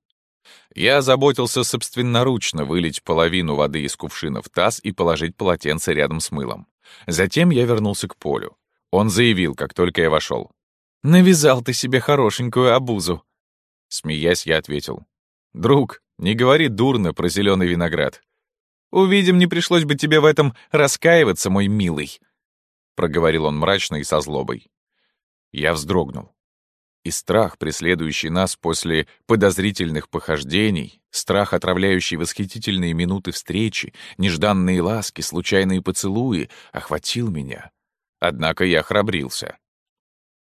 Speaker 1: Я заботился собственноручно вылить половину воды из кувшина в таз и положить полотенце рядом с мылом. Затем я вернулся к Полю. Он заявил, как только я вошел.
Speaker 2: «Навязал ты себе хорошенькую обузу».
Speaker 1: Смеясь, я ответил. «Друг, не говори дурно про зеленый виноград.
Speaker 2: Увидим, не пришлось бы тебе в этом раскаиваться, мой милый», —
Speaker 1: проговорил он мрачно и со злобой. Я вздрогнул. И страх, преследующий нас после подозрительных похождений, страх, отравляющий восхитительные минуты встречи, нежданные ласки, случайные поцелуи, охватил меня. Однако я храбрился.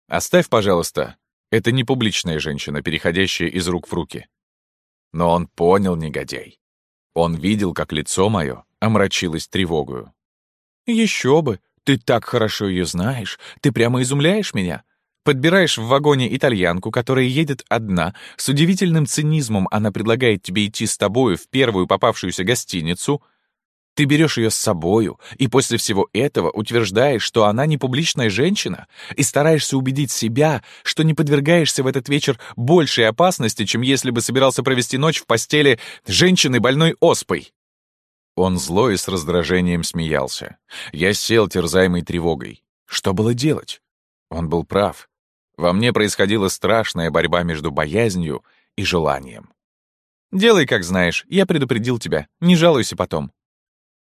Speaker 1: «Оставь, пожалуйста. Это не публичная женщина, переходящая из рук в руки». Но он понял, негодяй. Он видел, как лицо мое омрачилось тревогою.
Speaker 2: «Еще бы! Ты так хорошо ее знаешь! Ты прямо изумляешь меня!» Подбираешь в вагоне итальянку, которая едет одна, с удивительным цинизмом она предлагает тебе идти с тобою в первую попавшуюся гостиницу. Ты берешь ее с собою, и после всего этого утверждаешь, что она не публичная женщина, и стараешься убедить себя, что не подвергаешься в этот вечер большей опасности, чем если бы собирался провести ночь в постели женщины больной оспой.
Speaker 1: Он зло и с раздражением смеялся. Я сел, терзаемой тревогой. Что было делать? Он был прав. Во мне происходила страшная борьба между боязнью и желанием.
Speaker 2: Делай, как знаешь, я предупредил тебя, не жалуйся потом».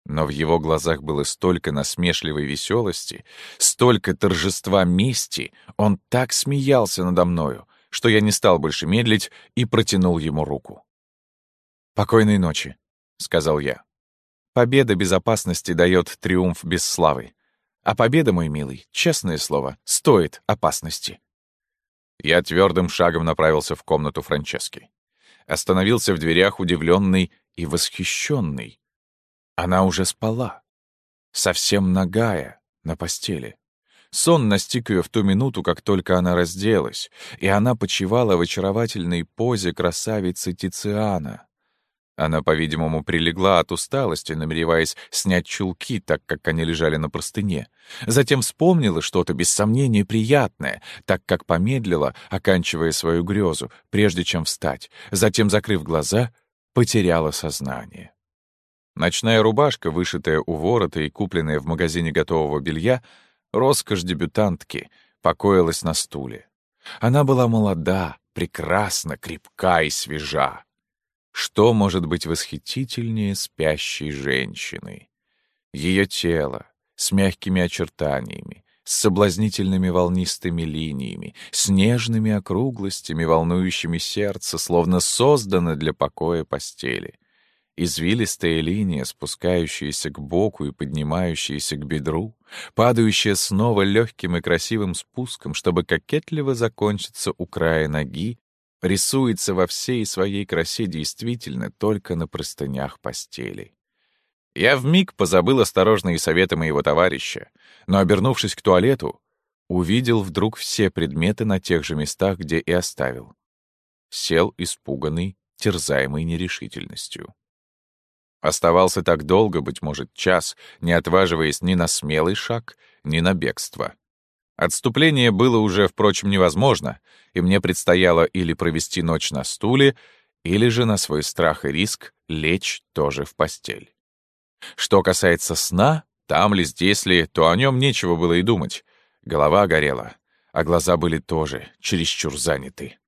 Speaker 2: Но в его глазах было столько насмешливой веселости, столько торжества мести, он так смеялся надо мною, что я не стал больше медлить и протянул ему руку. «Покойной ночи», — сказал я. «Победа безопасности дает триумф без славы. А победа, мой милый, честное слово, стоит опасности». Я твердым шагом направился в комнату Франчески. Остановился в дверях, удивленный и восхищенный. Она уже спала. Совсем нагая, на постели. Сон настиг ее в ту минуту, как только она разделась, и она почивала в очаровательной позе красавицы Тициана. Она, по-видимому, прилегла от усталости, намереваясь снять чулки, так как они лежали на простыне. Затем вспомнила что-то, без сомнения, приятное, так как помедлила, оканчивая свою грезу, прежде чем встать. Затем, закрыв глаза, потеряла сознание. Ночная рубашка, вышитая у ворота и купленная в магазине готового белья, роскошь дебютантки, покоилась на стуле. Она была молода, прекрасна, крепка и свежа. Что может быть восхитительнее спящей женщины? Ее тело с мягкими очертаниями, с соблазнительными волнистыми линиями, с нежными округлостями, волнующими сердце, словно создано для покоя постели. Извилистая линия, спускающаяся к боку и поднимающаяся к бедру, падающая снова легким и красивым спуском, чтобы кокетливо закончиться у края ноги, рисуется во всей своей красе действительно только на простынях постели. Я вмиг позабыл осторожные советы моего товарища, но, обернувшись к туалету, увидел вдруг все предметы на тех же местах, где и оставил. Сел испуганный, терзаемый нерешительностью. Оставался так долго, быть может, час, не отваживаясь ни на смелый шаг, ни на бегство. Отступление было уже, впрочем, невозможно, и мне предстояло или провести ночь на стуле, или же на свой страх и риск лечь тоже в постель. Что касается сна, там ли, здесь ли, то о нем нечего было и думать. Голова горела, а глаза были тоже чересчур заняты.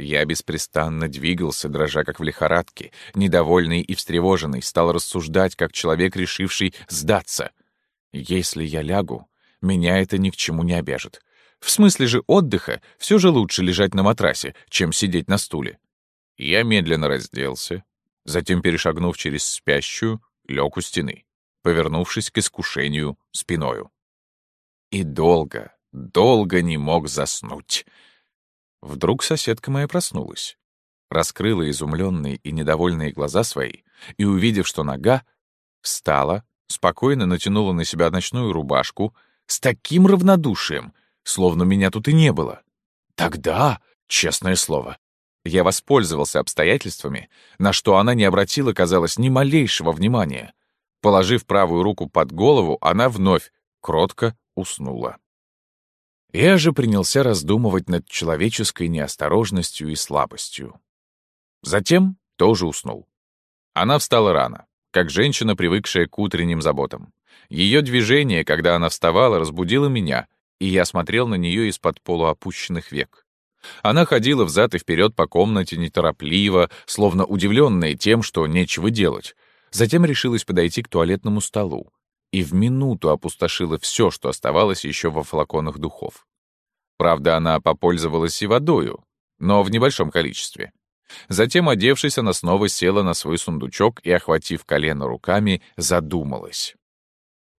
Speaker 2: Я беспрестанно двигался, дрожа как в лихорадке, недовольный и встревоженный, стал рассуждать, как человек, решивший сдаться. Если я лягу, меня это ни к чему не обяжет. В смысле же отдыха все же лучше лежать на матрасе, чем сидеть на стуле. Я медленно разделся, затем, перешагнув через спящую, лег у стены, повернувшись к искушению спиною. И долго, долго не мог заснуть. Вдруг соседка моя проснулась, раскрыла изумленные и недовольные глаза свои и, увидев, что нога, встала, спокойно натянула на себя ночную рубашку с таким равнодушием, словно меня тут и не было. Тогда, честное слово, я воспользовался обстоятельствами, на что она не обратила, казалось, ни малейшего внимания. Положив правую руку под голову, она вновь кротко уснула. Я же принялся раздумывать над человеческой неосторожностью и слабостью. Затем тоже уснул. Она встала рано, как женщина, привыкшая к утренним заботам. Ее движение, когда она вставала, разбудило меня, и я смотрел на нее из-под полуопущенных век. Она ходила взад и вперед по комнате неторопливо, словно удивленная тем, что нечего делать. Затем решилась подойти к туалетному столу и в минуту опустошила все, что оставалось еще во флаконах духов. Правда, она попользовалась и водою, но в небольшом количестве. Затем, одевшись, она снова села на свой сундучок и, охватив колено руками, задумалась.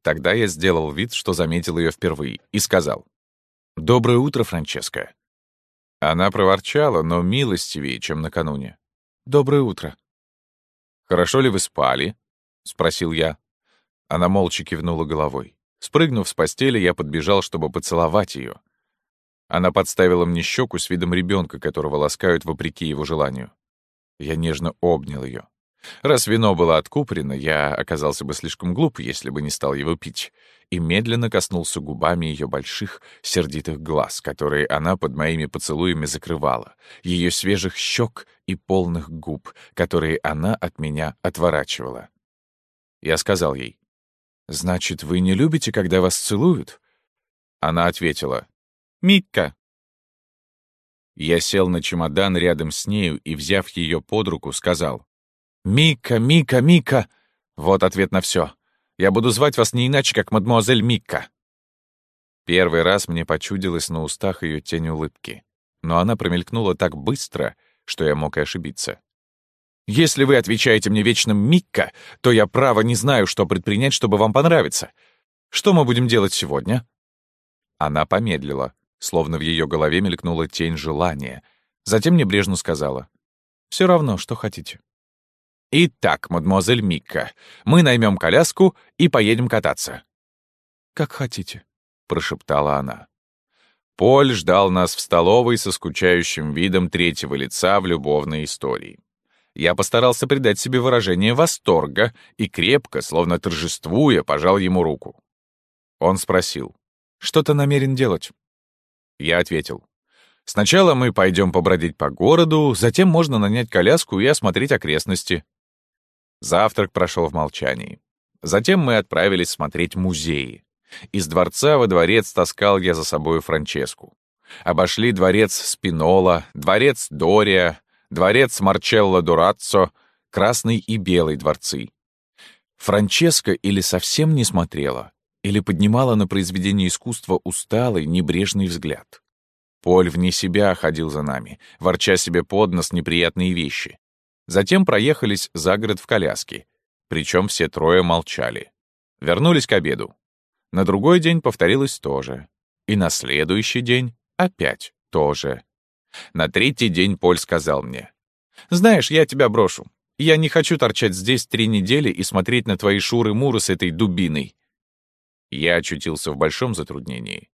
Speaker 2: Тогда я сделал вид, что заметил ее впервые, и сказал. «Доброе утро, Франческа». Она проворчала, но милостивее, чем накануне. «Доброе утро». «Хорошо ли вы спали?» — спросил я. Она молча кивнула головой. Спрыгнув с постели, я подбежал, чтобы поцеловать ее. Она подставила мне щеку с видом ребенка, которого ласкают вопреки его желанию. Я нежно обнял ее. Раз вино было откуплено, я оказался бы слишком глуп, если бы не стал его пить, и медленно коснулся губами ее больших, сердитых глаз, которые она под моими поцелуями закрывала, ее свежих щек и полных губ, которые она от меня отворачивала. Я сказал ей, «Значит, вы не любите, когда вас целуют?» Она ответила, «Микка».
Speaker 1: Я сел на чемодан рядом с нею и, взяв ее под руку, сказал. «Мика, Мика, Мика!» Вот ответ на все. Я буду звать вас не иначе, как мадмуазель Микка. Первый раз мне почудилась на устах ее тень улыбки. Но она промелькнула так быстро, что я мог и ошибиться. «Если вы отвечаете мне вечным Микка, то я право не знаю, что предпринять, чтобы вам понравиться. Что мы будем делать сегодня?» Она помедлила, словно в ее голове мелькнула тень желания. Затем небрежно сказала. «Все равно, что хотите». «Итак, мадемуазель Микка, мы наймем коляску и поедем кататься».
Speaker 2: «Как хотите», —
Speaker 1: прошептала она. Поль ждал нас в столовой со скучающим видом третьего лица в любовной истории. Я постарался придать себе выражение восторга и крепко, словно торжествуя, пожал ему руку. Он спросил, «Что ты намерен делать?» Я ответил, «Сначала мы пойдем побродить по городу, затем можно нанять коляску и осмотреть окрестности. Завтрак прошел в молчании. Затем мы отправились смотреть музеи. Из дворца во дворец таскал я за собою Франческу. Обошли дворец Спинола, дворец Дория, дворец Марчелло Дураццо, красный и белый дворцы. Франческа или совсем не смотрела, или поднимала на произведение искусства усталый, небрежный взгляд. Поль вне себя ходил за нами, ворча себе под нос неприятные вещи. Затем проехались за город в коляске. Причем все трое молчали. Вернулись к обеду. На другой день повторилось то же. И на следующий день опять то же. На третий день Поль сказал мне. «Знаешь, я тебя брошу. Я не хочу торчать здесь три недели и смотреть на твои шуры-муры с этой дубиной». Я очутился в большом затруднении,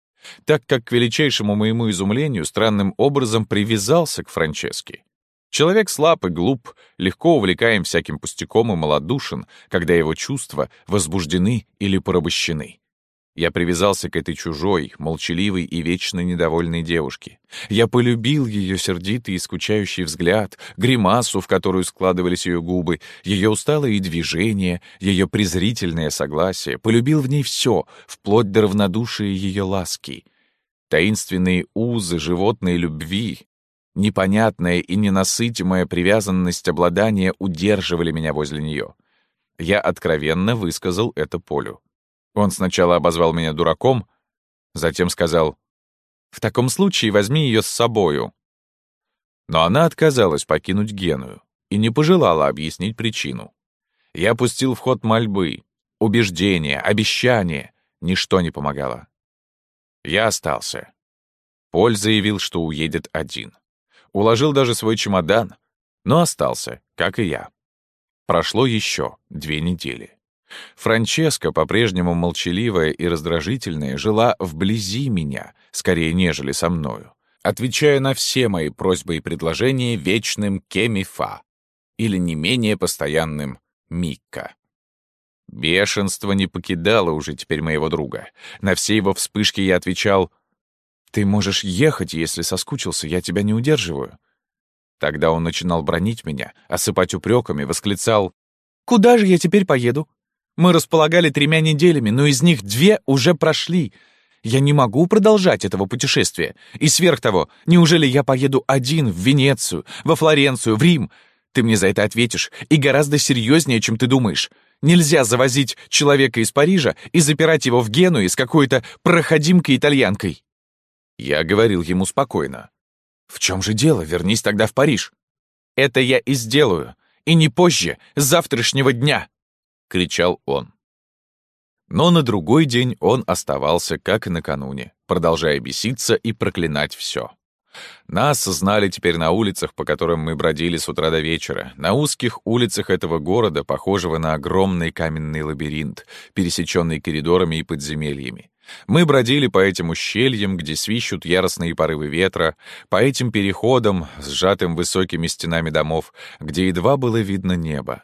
Speaker 1: так как, к величайшему моему изумлению, странным образом привязался к Франческе. Человек слаб и глуп, легко увлекаем всяким пустяком и малодушен, когда его чувства возбуждены или порабощены. Я привязался к этой чужой, молчаливой и вечно недовольной девушке. Я полюбил ее сердитый и скучающий взгляд, гримасу, в которую складывались ее губы, ее усталые движения, ее презрительное согласие, полюбил в ней все, вплоть до равнодушия ее ласки. Таинственные узы животной любви, Непонятная и ненасытимая привязанность обладания удерживали меня возле нее. Я откровенно высказал это Полю. Он сначала обозвал меня дураком, затем сказал, «В таком случае возьми ее с собою». Но она отказалась покинуть Геную и не пожелала объяснить причину. Я пустил в ход мольбы, убеждения, обещания. Ничто не помогало. Я остался. Поль заявил, что уедет один. Уложил даже свой чемодан, но остался, как и я. Прошло еще две недели. Франческа, по-прежнему молчаливая и раздражительная, жила вблизи меня, скорее, нежели со мною, отвечая на все мои просьбы и предложения вечным кемифа или не менее постоянным микка. Бешенство не покидало уже теперь моего друга. На все его вспышки я отвечал ты можешь ехать, если соскучился, я тебя не удерживаю». Тогда он начинал бронить меня, осыпать упреками, восклицал «Куда же я теперь поеду? Мы располагали тремя неделями, но из них две уже прошли. Я не могу продолжать этого путешествия. И сверх того, неужели я поеду один в Венецию, во Флоренцию, в Рим? Ты мне за это ответишь, и гораздо серьезнее, чем ты думаешь. Нельзя завозить человека из Парижа и запирать его в Генуе с какой-то проходимкой-итальянкой. Я говорил ему спокойно. «В чем же дело? Вернись тогда в Париж». «Это я и сделаю, и не позже, с завтрашнего дня!» — кричал он. Но на другой день он оставался, как и накануне, продолжая беситься и проклинать все. Нас знали теперь на улицах, по которым мы бродили с утра до вечера, на узких улицах этого города, похожего на огромный каменный лабиринт, пересеченный коридорами и подземельями. Мы бродили по этим ущельям, где свищут яростные порывы ветра, по этим переходам, сжатым высокими стенами домов, где едва было видно небо.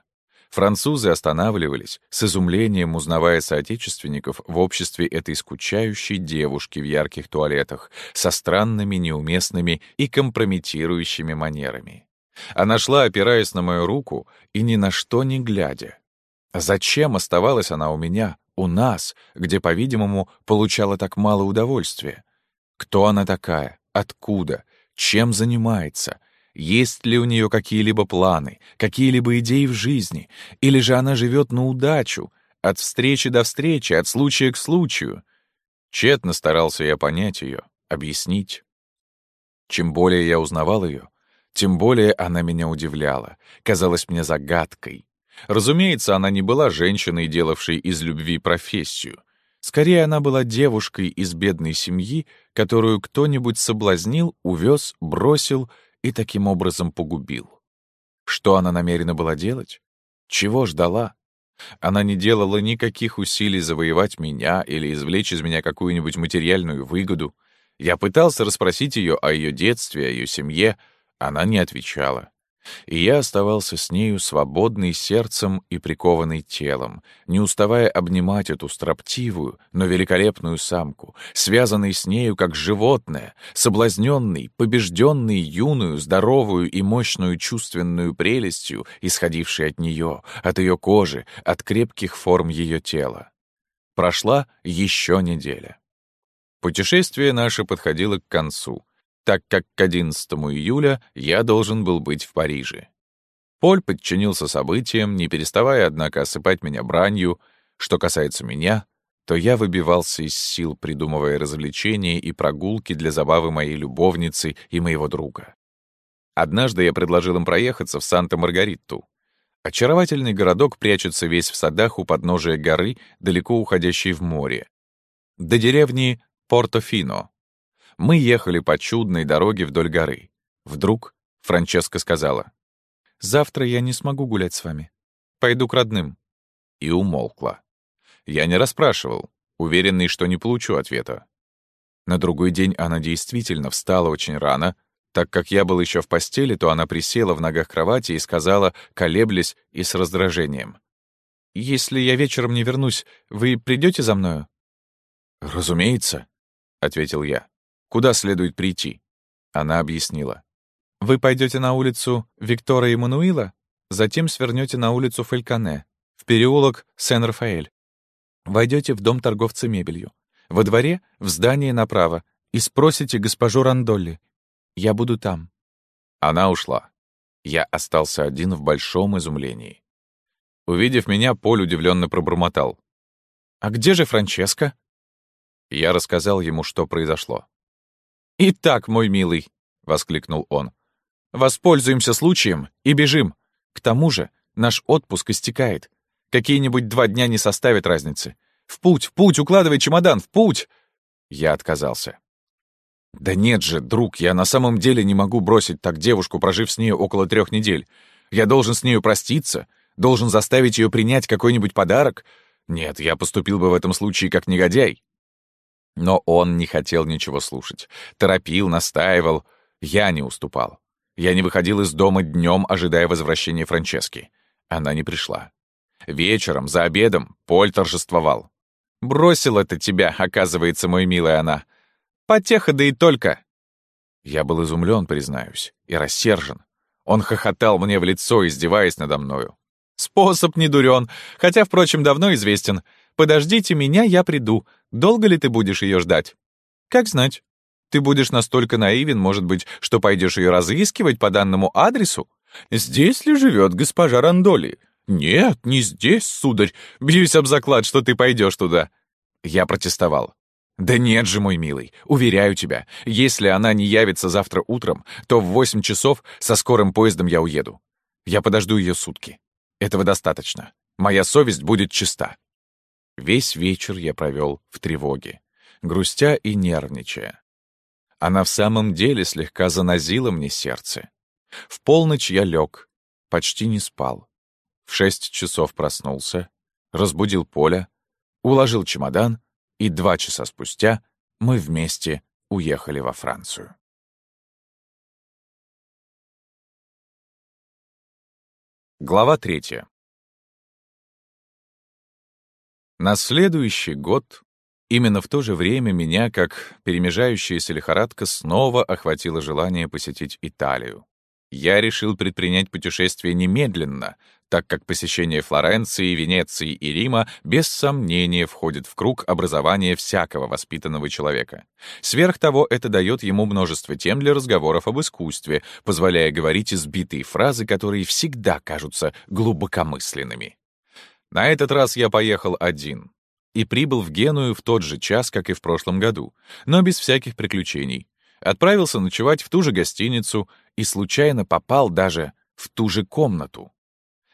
Speaker 1: Французы останавливались, с изумлением узнавая соотечественников в обществе этой скучающей девушки в ярких туалетах, со странными, неуместными и компрометирующими манерами. Она шла, опираясь на мою руку, и ни на что не глядя. Зачем оставалась она у меня, у нас, где, по-видимому, получала так мало удовольствия? Кто она такая? Откуда? чем занимается, есть ли у нее какие-либо планы, какие-либо идеи в жизни, или же она живет на удачу, от встречи до встречи, от случая к случаю. Тщетно старался я понять ее, объяснить. Чем более я узнавал ее, тем более она меня удивляла, казалась мне загадкой. Разумеется, она не была женщиной, делавшей из любви профессию. Скорее, она была девушкой из бедной семьи, которую кто-нибудь соблазнил, увез, бросил и таким образом погубил. Что она намерена была делать? Чего ждала? Она не делала никаких усилий завоевать меня или извлечь из меня какую-нибудь материальную выгоду. Я пытался расспросить ее о ее детстве, о ее семье. Она не отвечала. И я оставался с нею свободный сердцем и прикованный телом, не уставая обнимать эту строптивую, но великолепную самку, связанный с нею как животное, соблазненный, побежденный юную, здоровую и мощную чувственную прелестью, исходившей от нее, от ее кожи, от крепких форм ее тела. Прошла еще неделя. Путешествие наше подходило к концу — так как к 11 июля я должен был быть в Париже. Поль подчинился событиям, не переставая, однако, осыпать меня бранью. Что касается меня, то я выбивался из сил, придумывая развлечения и прогулки для забавы моей любовницы и моего друга. Однажды я предложил им проехаться в Санта-Маргариту. Очаровательный городок прячется весь в садах у подножия горы, далеко уходящей в море. До деревни Портофино, мы ехали по чудной дороге вдоль горы. Вдруг Франческа сказала, «Завтра я не смогу гулять с вами. Пойду к родным». И умолкла. Я не расспрашивал, уверенный, что не получу ответа. На другой день она действительно встала очень рано. Так как я был еще в постели, то она присела в ногах кровати и сказала, колеблясь и с раздражением. «Если я вечером не вернусь, вы придете за мною?» «Разумеется», — ответил я. Куда следует прийти?» Она объяснила. «Вы пойдете на улицу Виктора Эммануила, затем свернете на улицу Фальконе, в переулок Сен-Рафаэль. Войдете в дом торговца мебелью. Во дворе, в здание направо, и спросите госпожу Рандолли. Я буду там». Она ушла. Я остался один в большом изумлении. Увидев меня, Поль удивленно пробормотал. «А где же Франческа?» Я рассказал ему, что произошло. «Итак, мой милый», — воскликнул он, — «воспользуемся случаем и бежим. К тому же наш отпуск истекает. Какие-нибудь два дня не составят разницы. В путь, в путь, укладывай чемодан, в путь!» Я отказался. «Да нет же, друг, я на самом деле не могу бросить так девушку, прожив с ней около трех недель. Я должен с нею проститься, должен заставить ее принять какой-нибудь подарок. Нет, я поступил бы в этом случае как негодяй. Но он не хотел ничего слушать. Торопил, настаивал. Я не уступал. Я не выходил из дома днем, ожидая возвращения Франчески. Она не пришла. Вечером, за обедом, Поль торжествовал. «Бросил это тебя, оказывается, мой милый она. Потеха, да и только». Я был изумлен, признаюсь, и рассержен. Он хохотал мне в лицо, издеваясь надо мною. «Способ не дурен, хотя, впрочем, давно известен. Подождите меня, я приду. Долго ли ты будешь ее ждать? Как знать. Ты будешь настолько наивен, может быть, что пойдешь ее разыскивать по данному адресу? Здесь ли живет госпожа Рандоли? Нет, не здесь, сударь. Бьюсь об заклад, что ты пойдешь туда. Я протестовал. «Да нет же, мой милый, уверяю тебя, если она не явится завтра утром, то в восемь часов со скорым поездом я уеду. Я подожду ее сутки. Этого достаточно. Моя совесть будет чиста. Весь вечер я провел в тревоге, грустя и нервничая. Она в самом деле слегка занозила мне сердце. В полночь я лег, почти не спал. В шесть часов проснулся, разбудил Поля, уложил чемодан, и два часа спустя мы вместе уехали во Францию. Глава третья. На следующий год, именно в то же время, меня, как перемежающаяся лихорадка, снова охватило желание посетить Италию. Я решил предпринять путешествие немедленно, так как посещение Флоренции, Венеции и Рима без сомнения входит в круг образования всякого воспитанного человека. Сверх того, это дает ему множество тем для разговоров об искусстве, позволяя говорить избитые фразы, которые всегда кажутся глубокомысленными. На этот раз я поехал один и прибыл в Геную в тот же час, как и в прошлом году, но без всяких приключений. Отправился ночевать в ту же гостиницу и случайно попал даже в ту же комнату.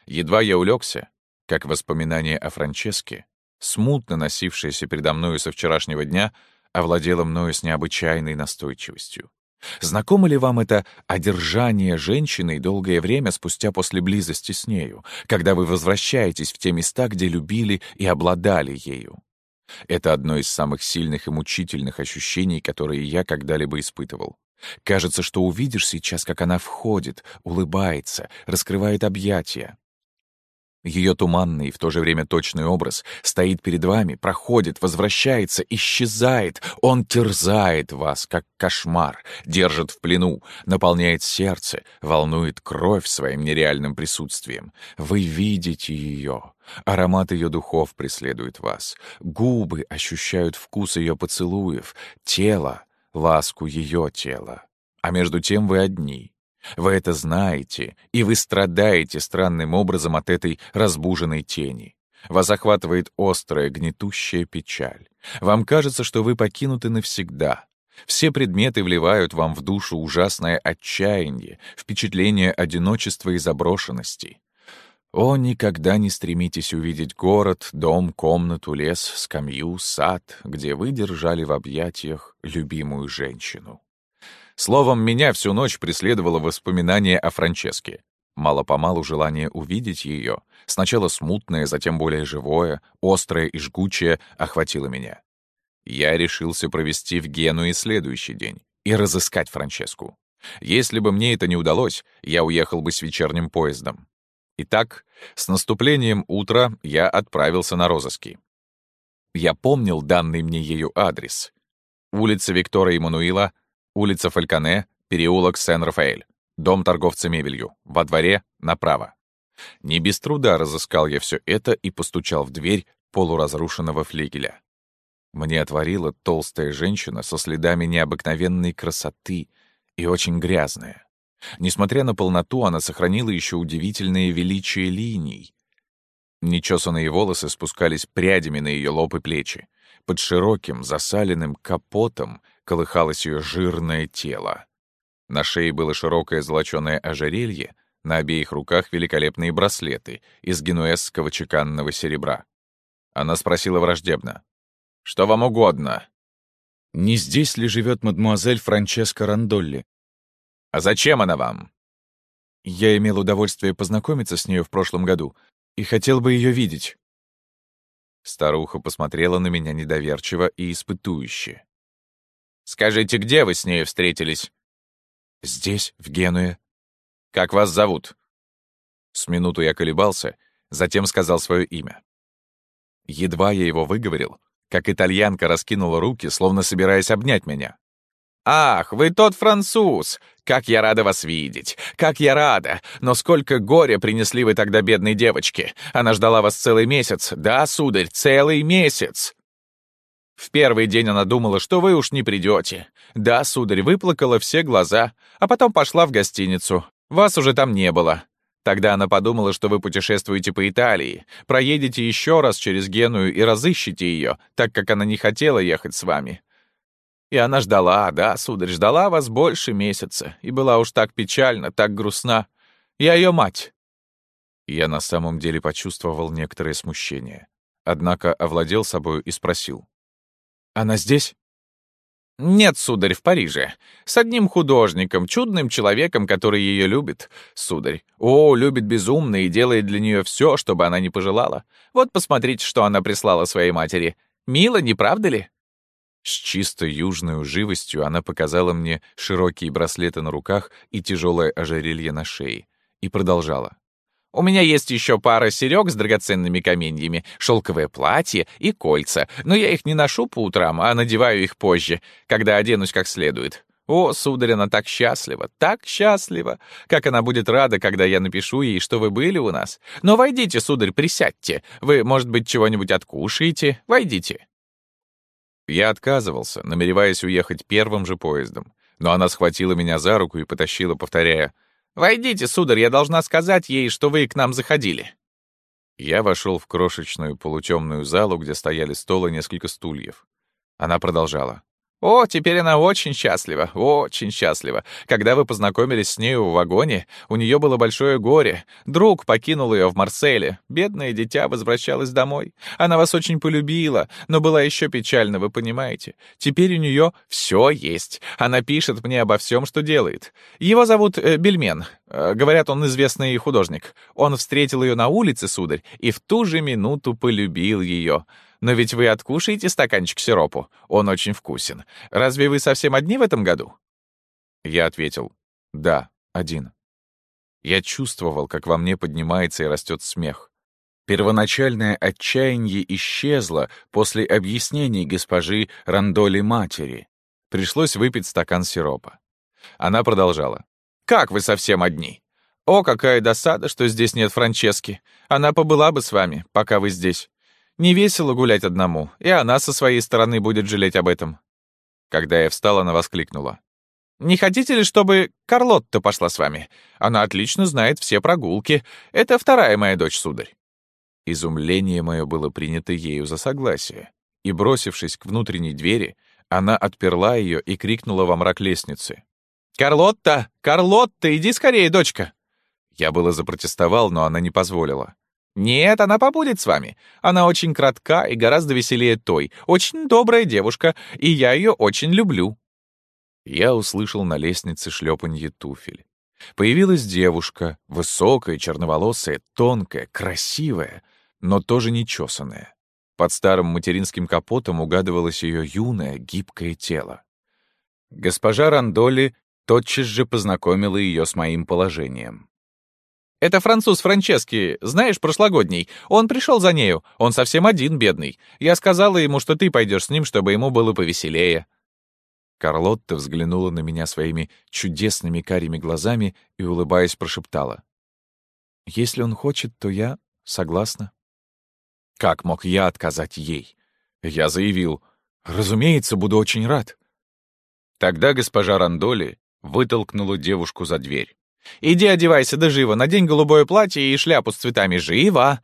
Speaker 1: Едва я улегся, как воспоминание о Франческе, смутно носившееся передо мною со вчерашнего дня, овладело мною с необычайной настойчивостью. Знакомо ли вам это одержание женщиной долгое время спустя после близости с нею, когда вы возвращаетесь в те места, где любили и обладали ею? Это одно из самых сильных и мучительных ощущений, которые я когда-либо испытывал. Кажется, что увидишь сейчас, как она входит, улыбается, раскрывает объятия. Ее туманный и в то же время точный образ стоит перед вами, проходит, возвращается, исчезает. Он терзает вас, как кошмар, держит в плену, наполняет сердце, волнует кровь своим нереальным присутствием. Вы видите ее. Аромат ее духов преследует вас. Губы ощущают вкус ее поцелуев, тело — ласку ее тела. А между тем вы одни, вы это знаете, и вы страдаете странным образом от этой разбуженной тени. Вас охватывает острая, гнетущая печаль. Вам кажется, что вы покинуты навсегда. Все предметы вливают вам в душу ужасное отчаяние, впечатление одиночества и заброшенности. О, никогда не стремитесь увидеть город, дом, комнату, лес, скамью, сад, где вы держали в объятиях любимую женщину. Словом, меня всю ночь преследовало воспоминание о Франческе. Мало-помалу желание увидеть ее, сначала смутное, затем более живое, острое и жгучее, охватило меня. Я решился провести в Генуе следующий день и разыскать Франческу. Если бы мне это не удалось, я уехал бы с вечерним поездом. Итак, с наступлением утра я отправился на розыски. Я помнил данный мне ею адрес. Улица Виктора Эммануила, Улица Фальконе, переулок Сен-Рафаэль. Дом торговца мебелью. Во дворе направо. Не без труда разыскал я все это и постучал в дверь полуразрушенного флигеля. Мне отворила толстая женщина со следами необыкновенной красоты и очень грязная. Несмотря на полноту, она сохранила еще удивительное величие линий. Нечесанные волосы спускались прядями на ее лоб и плечи. Под широким, засаленным капотом колыхалось ее жирное тело. На шее было широкое золочёное ожерелье, на обеих руках великолепные браслеты из генуэзского чеканного серебра. Она спросила враждебно. «Что вам угодно?» «Не здесь ли живет мадемуазель Франческа Рандолли?» «А зачем она вам?» «Я имел удовольствие познакомиться с нею в прошлом году и хотел бы ее видеть». Старуха посмотрела на меня недоверчиво и испытующе. Скажите, где вы с ней встретились?» «Здесь, в Генуе». «Как вас зовут?» С минуту я колебался, затем сказал свое имя. Едва я его выговорил, как итальянка раскинула руки, словно собираясь обнять меня. «Ах, вы тот француз! Как я рада вас видеть! Как я рада! Но сколько горя принесли вы тогда бедной девочке! Она ждала вас целый месяц! Да, сударь, целый месяц!» В первый день она думала, что вы уж не придете. Да, сударь, выплакала все глаза, а потом пошла в гостиницу. Вас уже там не было. Тогда она подумала, что вы путешествуете по Италии, проедете еще раз через Геную и разыщете ее, так как она не хотела ехать с вами. И она ждала, да, сударь, ждала вас больше месяца, и была уж так печальна, так грустна. Я ее мать. Я на самом деле почувствовал некоторое смущение. Однако овладел собою и спросил. Она здесь?» «Нет, сударь, в Париже. С одним художником, чудным человеком, который ее любит, сударь. О, любит безумно и делает для нее все, чтобы она не пожелала. Вот посмотрите, что она прислала своей матери. Мило, не правда ли?» С чисто южной живостью она показала мне широкие браслеты на руках и тяжелое ожерелье на шее и продолжала. У меня есть еще пара серег с драгоценными каменьями, шелковое платье и кольца, но я их не ношу по утрам, а надеваю их позже, когда оденусь как следует.
Speaker 2: О, сударь, она так счастлива, так счастлива! Как она будет рада, когда я напишу ей, что вы были у нас. Но войдите, сударь, присядьте. Вы, может быть, чего-нибудь откушаете? Войдите. Я отказывался, намереваясь уехать первым же поездом. Но она схватила меня за руку и потащила, повторяя, «Войдите, сударь, я должна сказать ей, что вы к нам заходили». Я вошел в крошечную полутемную залу, где стояли стол и несколько стульев. Она продолжала. О, теперь она очень счастлива, очень счастлива. Когда вы познакомились с нею в вагоне, у нее было большое горе. Друг покинул ее в Марселе. Бедное дитя возвращалось домой. Она вас очень полюбила, но была еще печальна, вы понимаете. Теперь у нее все есть. Она пишет мне обо всем, что делает. Его зовут э, Бельмен. Э, говорят, он известный художник. Он встретил ее на улице, сударь, и в ту же минуту полюбил ее. Но ведь вы откушаете стаканчик сиропу. Он очень вкусен. Разве вы совсем одни в этом году?» Я ответил, «Да, один». Я чувствовал, как во мне поднимается и растет смех. Первоначальное отчаяние исчезло после объяснений госпожи Рандоли матери. Пришлось выпить стакан сиропа. Она продолжала. «Как вы совсем одни? О, какая досада, что здесь нет Франчески. Она побыла бы с вами, пока вы здесь. Не весело гулять одному, и она со своей стороны будет жалеть об этом. Когда я встала, она воскликнула. «Не хотите ли, чтобы Карлотта пошла с вами? Она отлично знает все прогулки. Это вторая моя дочь, сударь». Изумление мое было принято ею за согласие. И, бросившись к внутренней двери, она отперла ее и крикнула во мрак лестницы. «Карлотта! Карлотта, иди скорее, дочка!» Я было запротестовал, но она не позволила. «Нет, она побудет с вами. Она очень кратка и гораздо веселее той. Очень добрая девушка, и я ее очень люблю». Я услышал на лестнице шлепанье туфель. Появилась девушка, высокая, черноволосая, тонкая, красивая, но тоже нечесанная. Под старым материнским капотом угадывалось ее юное, гибкое тело. Госпожа Рандоли тотчас же познакомила ее с моим положением. Это француз Франчески, знаешь, прошлогодний. Он пришел за нею. Он совсем один, бедный. Я сказала ему, что ты пойдешь с ним, чтобы ему было повеселее». Карлотта взглянула на меня своими чудесными карими глазами и, улыбаясь, прошептала. «Если он хочет, то я согласна». Как мог я отказать ей? Я заявил, «Разумеется, буду очень рад». Тогда госпожа Рандоли вытолкнула девушку за дверь. Иди одевайся, да живо, надень голубое платье и шляпу с цветами, живо!»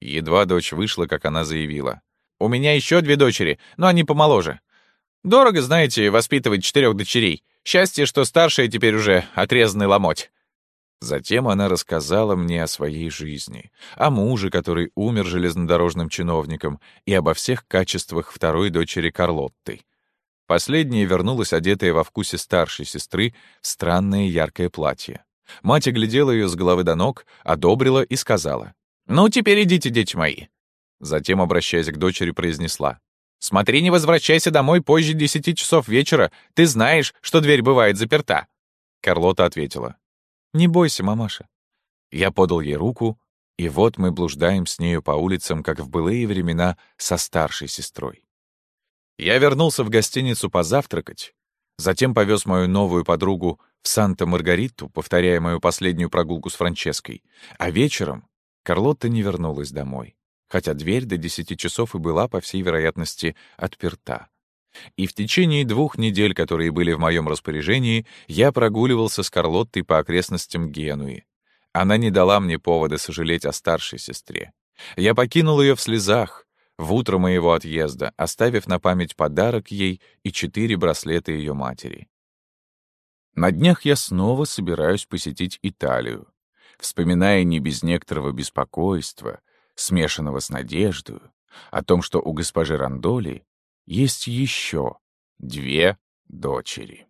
Speaker 2: Едва дочь вышла, как она заявила. «У меня еще две дочери, но они помоложе. Дорого, знаете, воспитывать четырех дочерей. Счастье, что старшая теперь уже отрезанный ломоть». Затем она рассказала мне о своей жизни, о муже, который умер железнодорожным чиновником, и обо всех качествах второй дочери Карлотты. Последняя вернулась, одетая во вкусе старшей сестры, странное яркое платье. Мать оглядела ее с головы до ног, одобрила и сказала. «Ну, теперь идите, дети мои». Затем, обращаясь к дочери, произнесла. «Смотри, не возвращайся домой позже десяти часов вечера. Ты знаешь, что дверь бывает заперта». Карлота ответила. «Не бойся, мамаша». Я подал ей руку, и вот мы блуждаем с нею по улицам, как в былые времена со старшей сестрой. Я вернулся в гостиницу позавтракать, затем повез мою новую подругу в Санта-Маргариту, повторяя мою последнюю прогулку с Франческой, а вечером Карлотта не вернулась домой, хотя дверь до десяти часов и была, по всей вероятности, отперта. И в течение двух недель, которые были в моем распоряжении, я прогуливался с Карлоттой по окрестностям Генуи. Она не дала мне повода сожалеть о старшей сестре. Я покинул ее в слезах, в утро моего отъезда, оставив на память подарок ей и четыре браслета ее матери. На днях я снова собираюсь посетить Италию, вспоминая не без некоторого беспокойства, смешанного с надеждой, о том, что у госпожи Рандоли есть еще две дочери.